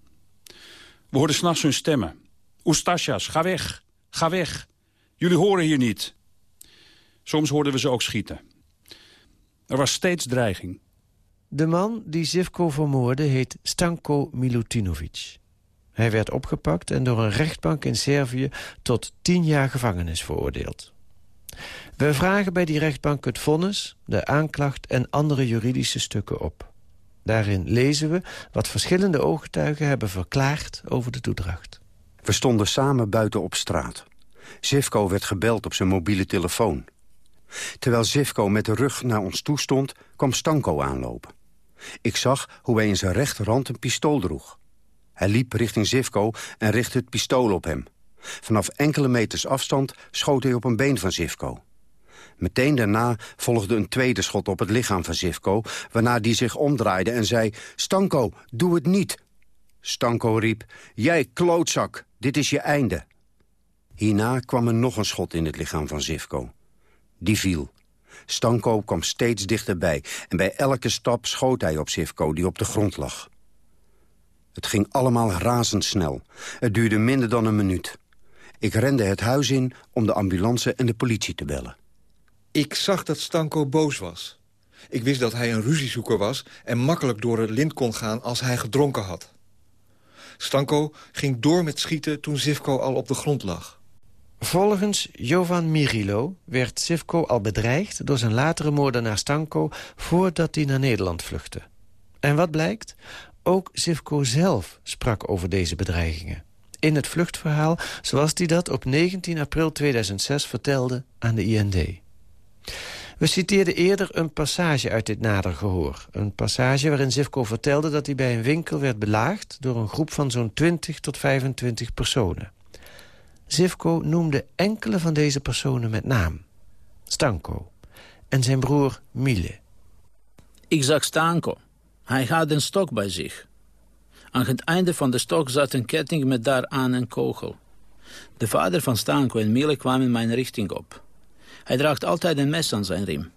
We hoorden s'nachts hun stemmen. Oestasjas, ga weg, ga weg. Jullie horen hier niet. Soms hoorden we ze ook schieten. Er was steeds dreiging. De man die Zivko vermoordde heet Stanko Milutinovic. Hij werd opgepakt en door een rechtbank in Servië tot tien jaar gevangenis veroordeeld. We vragen bij die rechtbank het vonnis, de aanklacht en andere juridische stukken op. Daarin lezen we wat verschillende ooggetuigen hebben verklaard over de toedracht. We stonden samen buiten op straat. Zivko werd gebeld op zijn mobiele telefoon. Terwijl Zivko met de rug naar ons toe stond, kwam Stanko aanlopen. Ik zag hoe hij in zijn rechterhand een pistool droeg. Hij liep richting Zivko en richtte het pistool op hem. Vanaf enkele meters afstand schoot hij op een been van Zivko. Meteen daarna volgde een tweede schot op het lichaam van Zivko... waarna die zich omdraaide en zei... Stanko, doe het niet. Stanko riep, jij klootzak, dit is je einde. Hierna kwam er nog een schot in het lichaam van Zivko. Die viel. Stanko kwam steeds dichterbij en bij elke stap schoot hij op Zivko die op de grond lag. Het ging allemaal razendsnel. Het duurde minder dan een minuut. Ik rende het huis in om de ambulance en de politie te bellen. Ik zag dat Stanko boos was. Ik wist dat hij een ruziezoeker was en makkelijk door het lint kon gaan als hij gedronken had. Stanko ging door met schieten toen Zivko al op de grond lag. Volgens Jovan Mirilo werd Zivko al bedreigd door zijn latere moordenaar Stanko voordat hij naar Nederland vluchtte. En wat blijkt? Ook Zivko zelf sprak over deze bedreigingen. In het vluchtverhaal zoals hij dat op 19 april 2006 vertelde aan de IND. We citeerden eerder een passage uit dit nader gehoor. Een passage waarin Zivko vertelde dat hij bij een winkel werd belaagd... door een groep van zo'n 20 tot 25 personen. Zivko noemde enkele van deze personen met naam. Stanko en zijn broer Mile. Ik zag Stanko. Hij had een stok bij zich. Aan het einde van de stok zat een ketting met daaraan een kogel. De vader van Stanko en Mile kwamen mijn richting op. Hij draagt altijd een mes aan zijn riem.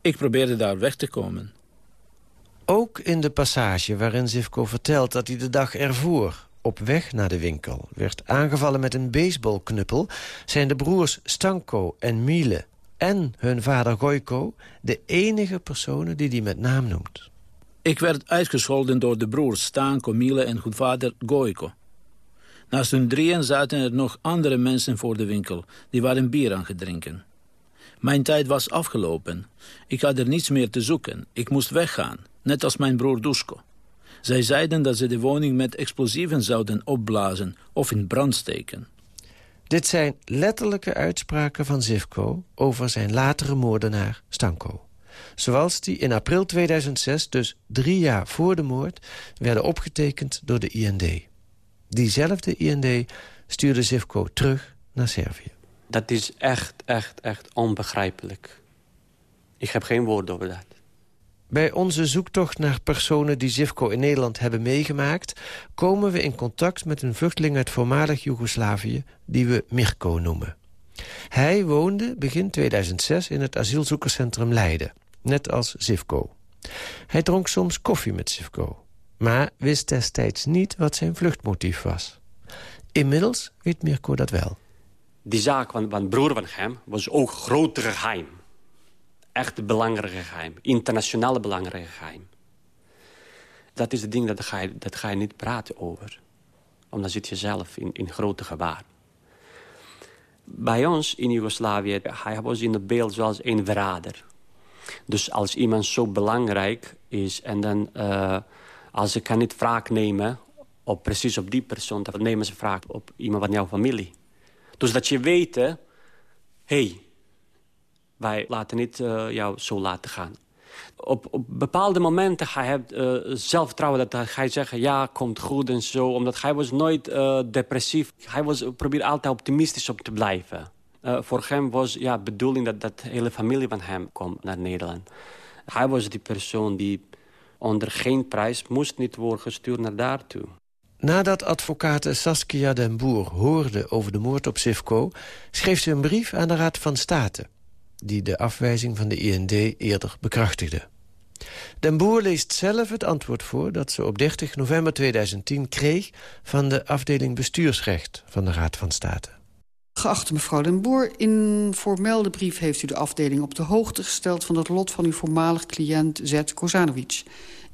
Ik probeerde daar weg te komen. Ook in de passage waarin Zivko vertelt dat hij de dag ervoor... op weg naar de winkel werd aangevallen met een baseballknuppel... zijn de broers Stanko en Miele en hun vader Goiko... de enige personen die hij met naam noemt. Ik werd uitgescholden door de broers Stanko, Miele en goed vader Goiko. Naast hun drieën zaten er nog andere mensen voor de winkel. Die waren bier aan het. Mijn tijd was afgelopen. Ik had er niets meer te zoeken. Ik moest weggaan, net als mijn broer Dusko. Zij zeiden dat ze de woning met explosieven zouden opblazen of in brand steken. Dit zijn letterlijke uitspraken van Zivko over zijn latere moordenaar Stanko. Zoals die in april 2006, dus drie jaar voor de moord, werden opgetekend door de IND. Diezelfde IND stuurde Zivko terug naar Servië. Dat is echt, echt, echt onbegrijpelijk. Ik heb geen woord over dat. Bij onze zoektocht naar personen die Zivko in Nederland hebben meegemaakt... komen we in contact met een vluchteling uit voormalig Joegoslavië... die we Mirko noemen. Hij woonde begin 2006 in het asielzoekerscentrum Leiden. Net als Zivko. Hij dronk soms koffie met Zivko. Maar wist destijds niet wat zijn vluchtmotief was. Inmiddels weet Mirko dat wel die zaak van, van broer van hem was ook groter geheim. Echt belangrijk geheim. Internationale belangrijk geheim. Dat is het ding, dat ga je, dat ga je niet praten over. Omdat zit je zelf in, in grote gevaar. Bij ons in Joegoslavië, hij was in het beeld zoals een verrader. Dus als iemand zo belangrijk is en dan... Uh, als ze kan niet wraak nemen op precies op die persoon... dan nemen ze wraak op iemand van jouw familie. Dus dat je weet, hé, hey, wij laten niet uh, jou zo laten gaan. Op, op bepaalde momenten ga je uh, zelfvertrouwen dat hij zeggen... ja, komt goed en zo, omdat hij was nooit uh, depressief. Hij was, probeerde altijd optimistisch op te blijven. Voor hem was ja, bedoeling dat, dat hele familie van hem komt naar Nederland. Hij was die persoon die onder geen prijs moest niet worden gestuurd naar daartoe. Nadat advocaat Saskia den Boer hoorde over de moord op Sivko... schreef ze een brief aan de Raad van State... die de afwijzing van de IND eerder bekrachtigde. Den Boer leest zelf het antwoord voor dat ze op 30 november 2010 kreeg... van de afdeling bestuursrecht van de Raad van State. Geachte mevrouw Den Boer, in voormelde brief heeft u de afdeling op de hoogte gesteld... van het lot van uw voormalig cliënt Z. Kozanovic.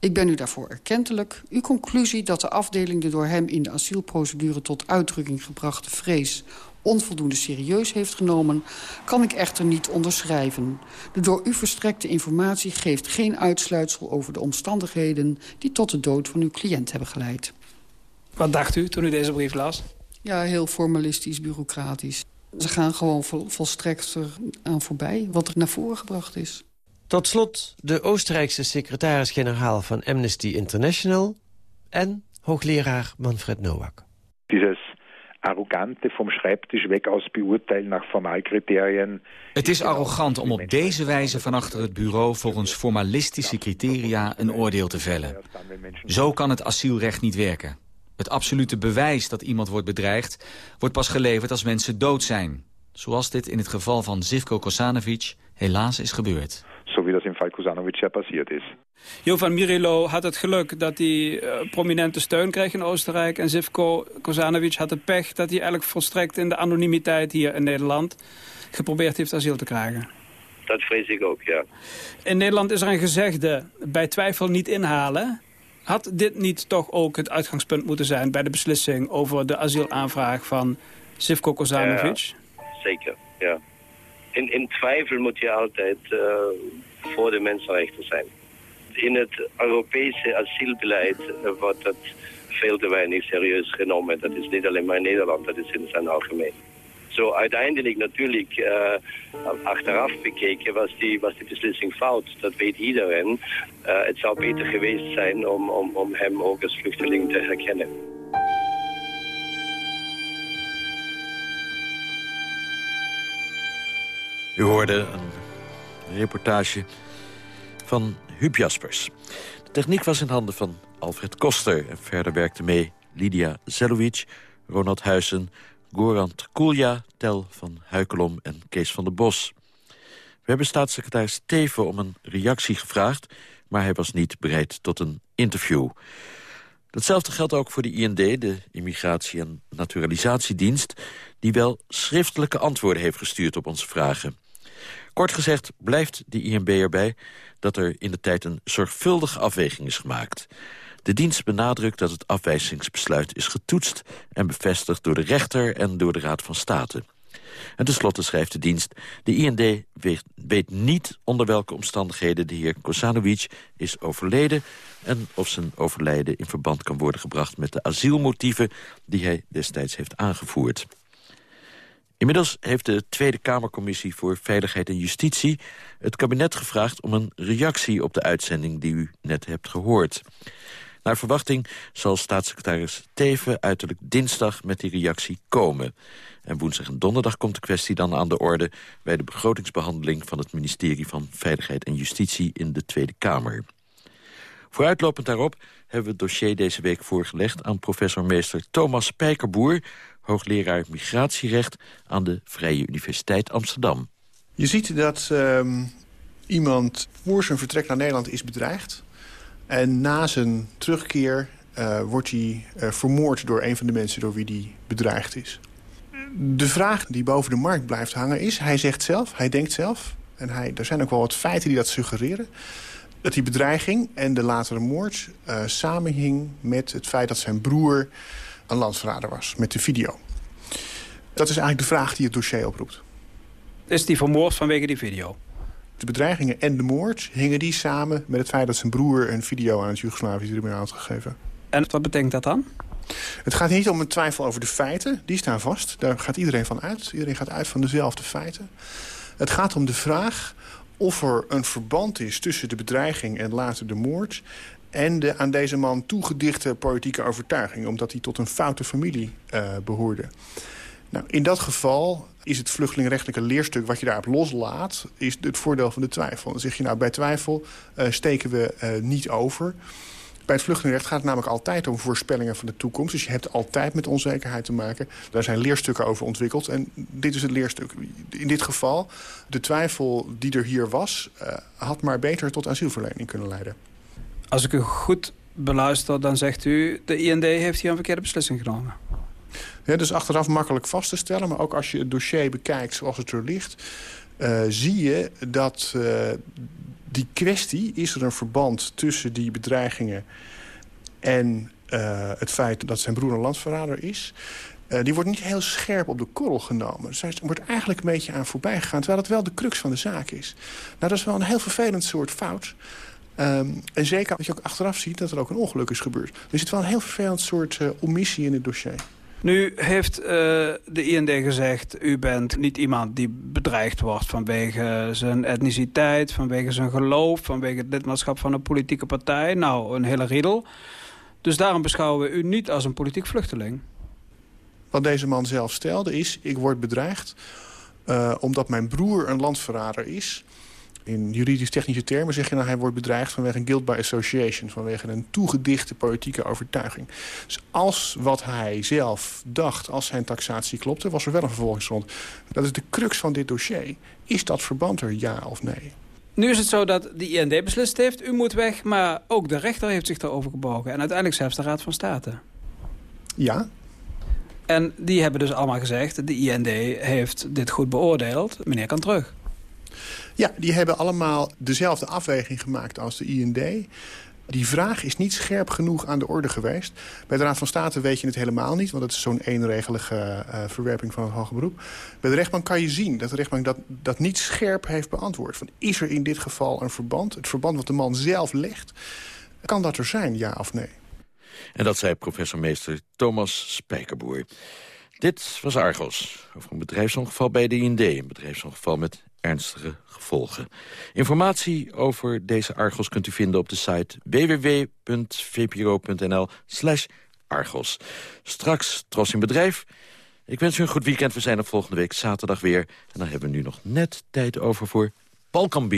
Ik ben u daarvoor erkentelijk. Uw conclusie dat de afdeling de door hem in de asielprocedure... tot uitdrukking gebrachte vrees onvoldoende serieus heeft genomen... kan ik echter niet onderschrijven. De door u verstrekte informatie geeft geen uitsluitsel over de omstandigheden... die tot de dood van uw cliënt hebben geleid. Wat dacht u toen u deze brief las? Ja, heel formalistisch, bureaucratisch. Ze gaan gewoon vol, volstrekt aan voorbij wat er naar voren gebracht is. Tot slot de Oostenrijkse secretaris-generaal van Amnesty International... en hoogleraar Manfred Nowak. Dieses arrogante vom Schreibtisch weg aus beurteilen nach Formalkriterien. Het is arrogant om op deze wijze van achter het bureau volgens formalistische criteria een oordeel te vellen. Zo kan het asielrecht niet werken. Het absolute bewijs dat iemand wordt bedreigd wordt pas geleverd als mensen dood zijn. Zoals dit in het geval van Zivko Kosanovic helaas is gebeurd zo wie dat in Kozanovic ja passiert is. Jovan Mirilo had het geluk dat hij uh, prominente steun kreeg in Oostenrijk. En Zivko Kozanovic had het pech dat hij eigenlijk volstrekt in de anonimiteit hier in Nederland geprobeerd heeft asiel te krijgen. Dat vrees ik ook, ja. In Nederland is er een gezegde, bij twijfel niet inhalen. Had dit niet toch ook het uitgangspunt moeten zijn bij de beslissing over de asielaanvraag van Zivko Kozanovic? Zeker, ja in, in twijfel moet je altijd uh, voor de mensenrechten zijn. In het Europese asielbeleid wordt dat veel te weinig serieus genomen. Dat is niet alleen maar in Nederland, dat is in zijn algemeen. Zo uiteindelijk natuurlijk uh, achteraf bekeken was die, was die beslissing fout. Dat weet iedereen. Uh, het zou beter geweest zijn om, hem ook als vluchteling te herkennen. U hoorde een reportage van Huub Jaspers. De techniek was in handen van Alfred Koster. En verder werkte mee Lydia Zelovic, Ronald Huizen... Gorant Kulja, Tel van Huikelom en Kees van der Bos. We hebben staatssecretaris Teven om een reactie gevraagd... maar hij was niet bereid tot een interview. Datzelfde geldt ook voor de IND, de Immigratie- en Naturalisatiedienst... die wel schriftelijke antwoorden heeft gestuurd op onze vragen. Kort gezegd blijft de INB erbij dat er in de tijd een zorgvuldige afweging is gemaakt. De dienst benadrukt dat het afwijzingsbesluit is getoetst... en bevestigd door de rechter en door de Raad van State. En tenslotte schrijft de dienst... de IND weet, niet onder welke omstandigheden de heer Kosanovic is overleden... en of zijn overlijden in verband kan worden gebracht met de asielmotieven... die hij destijds heeft aangevoerd. Inmiddels heeft de Tweede Kamercommissie voor Veiligheid en Justitie... het kabinet gevraagd om een reactie op de uitzending die u net hebt gehoord. Naar verwachting zal staatssecretaris Teven uiterlijk dinsdag met die reactie komen. En woensdag en donderdag komt de kwestie dan aan de orde... bij de begrotingsbehandeling van het ministerie van Veiligheid en Justitie in de Tweede Kamer. Vooruitlopend daarop hebben we het dossier deze week voorgelegd... aan professor meester Thomas Spijkerboer, hoogleraar migratierecht... aan de Vrije Universiteit Amsterdam. Je ziet dat uh, iemand voor zijn vertrek naar Nederland is bedreigd. En na zijn terugkeer uh, wordt hij uh, vermoord door een van de mensen door wie hij bedreigd is. De vraag die boven de markt blijft hangen is, hij zegt zelf, hij denkt zelf... en hij, er zijn ook wel wat feiten die dat suggereren... dat die bedreiging en de latere moord uh, samenhing met het feit dat zijn broer een landsverrader was, met de video. Dat is eigenlijk de vraag die het dossier oproept. Is die vermoord vanwege die video? De bedreigingen en de moord... hingen die samen met het feit dat zijn broer een video aan het Joegoslavische tribunaal had gegeven. En wat betekent dat dan? Het gaat niet om een twijfel over de feiten. Die staan vast. Daar gaat iedereen van uit. Iedereen gaat uit van dezelfde feiten. Het gaat om de vraag of er een verband is tussen de bedreiging en later de moord... en de aan deze man toegedichte politieke overtuiging... omdat hij tot een foute familie uh, behoorde. Nou, in dat geval is het vluchtelingrechtelijke leerstuk wat je daarop loslaat... is het voordeel van de twijfel. Dan zeg je nou, bij twijfel uh, steken we uh, niet over. Bij het vluchtelingenrecht gaat het namelijk altijd om voorspellingen van de toekomst. Dus je hebt altijd met onzekerheid te maken. Daar zijn leerstukken over ontwikkeld. En dit is het leerstuk. In dit geval, de twijfel die er hier was... Uh, had maar beter tot asielverlening kunnen leiden. Als ik u goed beluister, dan zegt u... de IND heeft hier een verkeerde beslissing genomen. Dat is achteraf makkelijk vast te stellen. Maar ook als je het dossier bekijkt zoals het er ligt... Uh, zie je dat uh, die kwestie... is er een verband tussen die bedreigingen... en uh, het feit dat zijn broer een landsverrader is... die wordt niet heel scherp op de korrel genomen. Dus wordt eigenlijk een beetje aan voorbij gegaan... terwijl het wel de crux van de zaak is. Nou, dat is wel een heel vervelend soort fout... Um, en zeker als je ook achteraf ziet dat er ook een ongeluk is gebeurd. Er zit wel een heel vervelend soort omissie in het dossier. Nu heeft uh, de IND gezegd... u bent niet iemand die bedreigd wordt vanwege zijn etniciteit... vanwege zijn geloof, vanwege het lidmaatschap van een politieke partij. Nou, een hele riedel. Dus daarom beschouwen we u niet als een politiek vluchteling. Wat deze man zelf stelde is... ik word bedreigd uh, omdat mijn broer een landverrader is in juridisch-technische termen zeg je nou... hij wordt bedreigd vanwege een guilt by association. Vanwege een toegedichte politieke overtuiging. Dus als wat hij zelf dacht, als zijn taxatie klopte... was er wel een vervolgingsgrond. Dat is de crux van dit dossier. Is dat verband er ja of nee? Nu is het zo dat de IND beslist heeft, u moet weg... maar ook de rechter heeft zich daarover gebogen. En uiteindelijk zelfs de Raad van State. Ja, en die hebben dus allemaal gezegd... de IND heeft dit goed beoordeeld, meneer kan terug. Ja, die hebben allemaal dezelfde afweging gemaakt als de IND. Die vraag is niet scherp genoeg aan de orde geweest. Bij de Raad van State weet je het helemaal niet... want het is zo'n eenregelige uh, verwerping van het hoge beroep. Bij de rechtbank kan je zien dat de rechtbank dat, dat niet scherp heeft beantwoord. Van, is er in dit geval een verband? Het verband wat de man zelf legt, kan dat er zijn, ja of nee? En dat zei professor meester Thomas Spijkerboer. Dit was Argos, over een bedrijfsongeval bij de IND. Een bedrijfsongeval met ernstige gevolgen. Informatie over deze Argos kunt u vinden op de site www.vpro.nl slash Argos. Straks Tros in Bedrijf. Ik wens u een goed weekend. We zijn er volgende week zaterdag weer. En dan hebben we nu nog net tijd over voor Balkan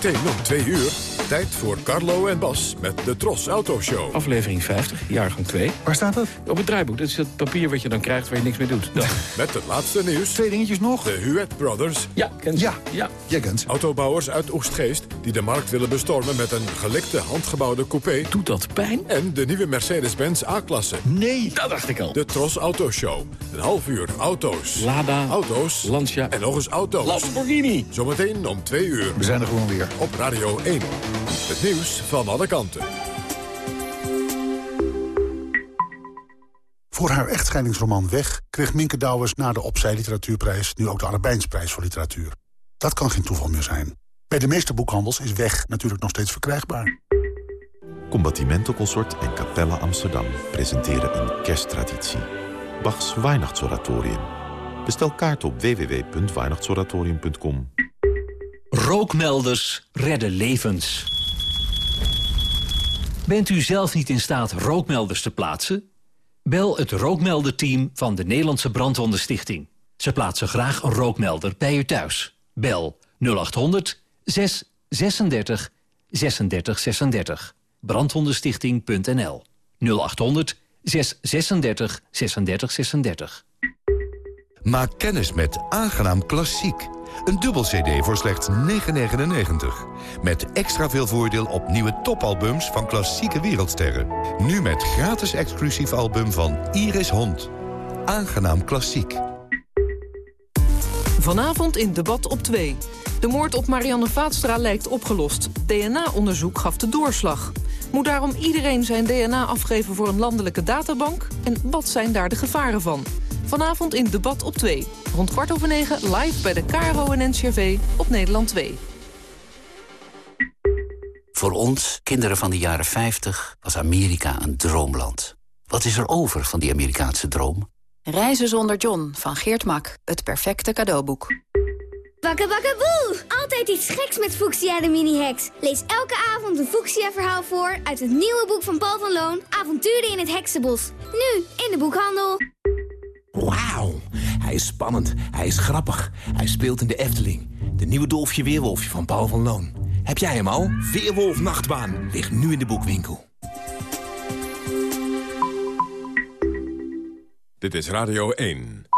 Zometeen om twee uur. Tijd voor Carlo en Bas met de Tros Autoshow. Aflevering 50, jaargang 2. Waar staat dat? Op het draaiboek. Dat is het papier wat je dan krijgt waar je niks mee doet. Met het laatste nieuws. Twee dingetjes nog. De Huet Brothers. Ja, ken Ja, ja. jij kent Autobouwers uit Oostgeest die de markt willen bestormen met een gelikte handgebouwde coupé. Doet dat pijn? En de nieuwe Mercedes-Benz A-klasse. Nee, dat dacht ik al. De Tros Autoshow. Een half uur auto's. Lada. Auto's. Lancia. En nog eens auto's. Lamborghini. Zometeen om twee uur. We zijn er gewoon weer. Op Radio 1. Het nieuws van alle kanten. Voor haar echtscheidingsroman Weg kreeg Minke Douwers na de Opzij Literatuurprijs... nu ook de Arabijnsprijs voor literatuur. Dat kan geen toeval meer zijn. Bij de meeste boekhandels is Weg natuurlijk nog steeds verkrijgbaar. Combattimento Consort en Capella Amsterdam presenteren een kersttraditie. Bachs Weihnachtsoratorium. Bestel kaart op www.weihnachtsoratorium.com. Rookmelders redden levens. Bent u zelf niet in staat rookmelders te plaatsen? Bel het rookmelderteam van de Nederlandse Brandwondenstichting. Ze plaatsen graag een rookmelder bij u thuis. Bel 0800 636 36 36. Brandwondenstichting.nl 0800 636 36 36. Maak kennis met Aangenaam Klassiek. Een dubbel cd voor slechts 9,99. Met extra veel voordeel op nieuwe topalbums van klassieke wereldsterren. Nu met gratis exclusief album van Iris Hond. Aangenaam Klassiek. Vanavond in Debat op 2. De moord op Marianne Vaatstra lijkt opgelost. DNA-onderzoek gaf de doorslag. Moet daarom iedereen zijn DNA afgeven voor een landelijke databank? En wat zijn daar de gevaren van? Vanavond in Debat op 2. Rond kwart over negen live bij de KRO en NCRV op Nederland 2. Voor ons, kinderen van de jaren 50, was Amerika een droomland. Wat is er over van die Amerikaanse droom? Reizen zonder John van Geert Mak. Het perfecte cadeauboek. Bakke bakke boe! Altijd iets geks met Fuchsia de mini-heks. Lees elke avond een Fuchsia-verhaal voor uit het nieuwe boek van Paul van Loon... Avonturen in het Heksenbos. Nu in de boekhandel. Wauw, hij is spannend, hij is grappig, hij speelt in de Efteling. De nieuwe Dolfje Weerwolfje van Paul van Loon. Heb jij hem al? Weerwolf Nachtbaan ligt nu in de boekwinkel. Dit is Radio 1.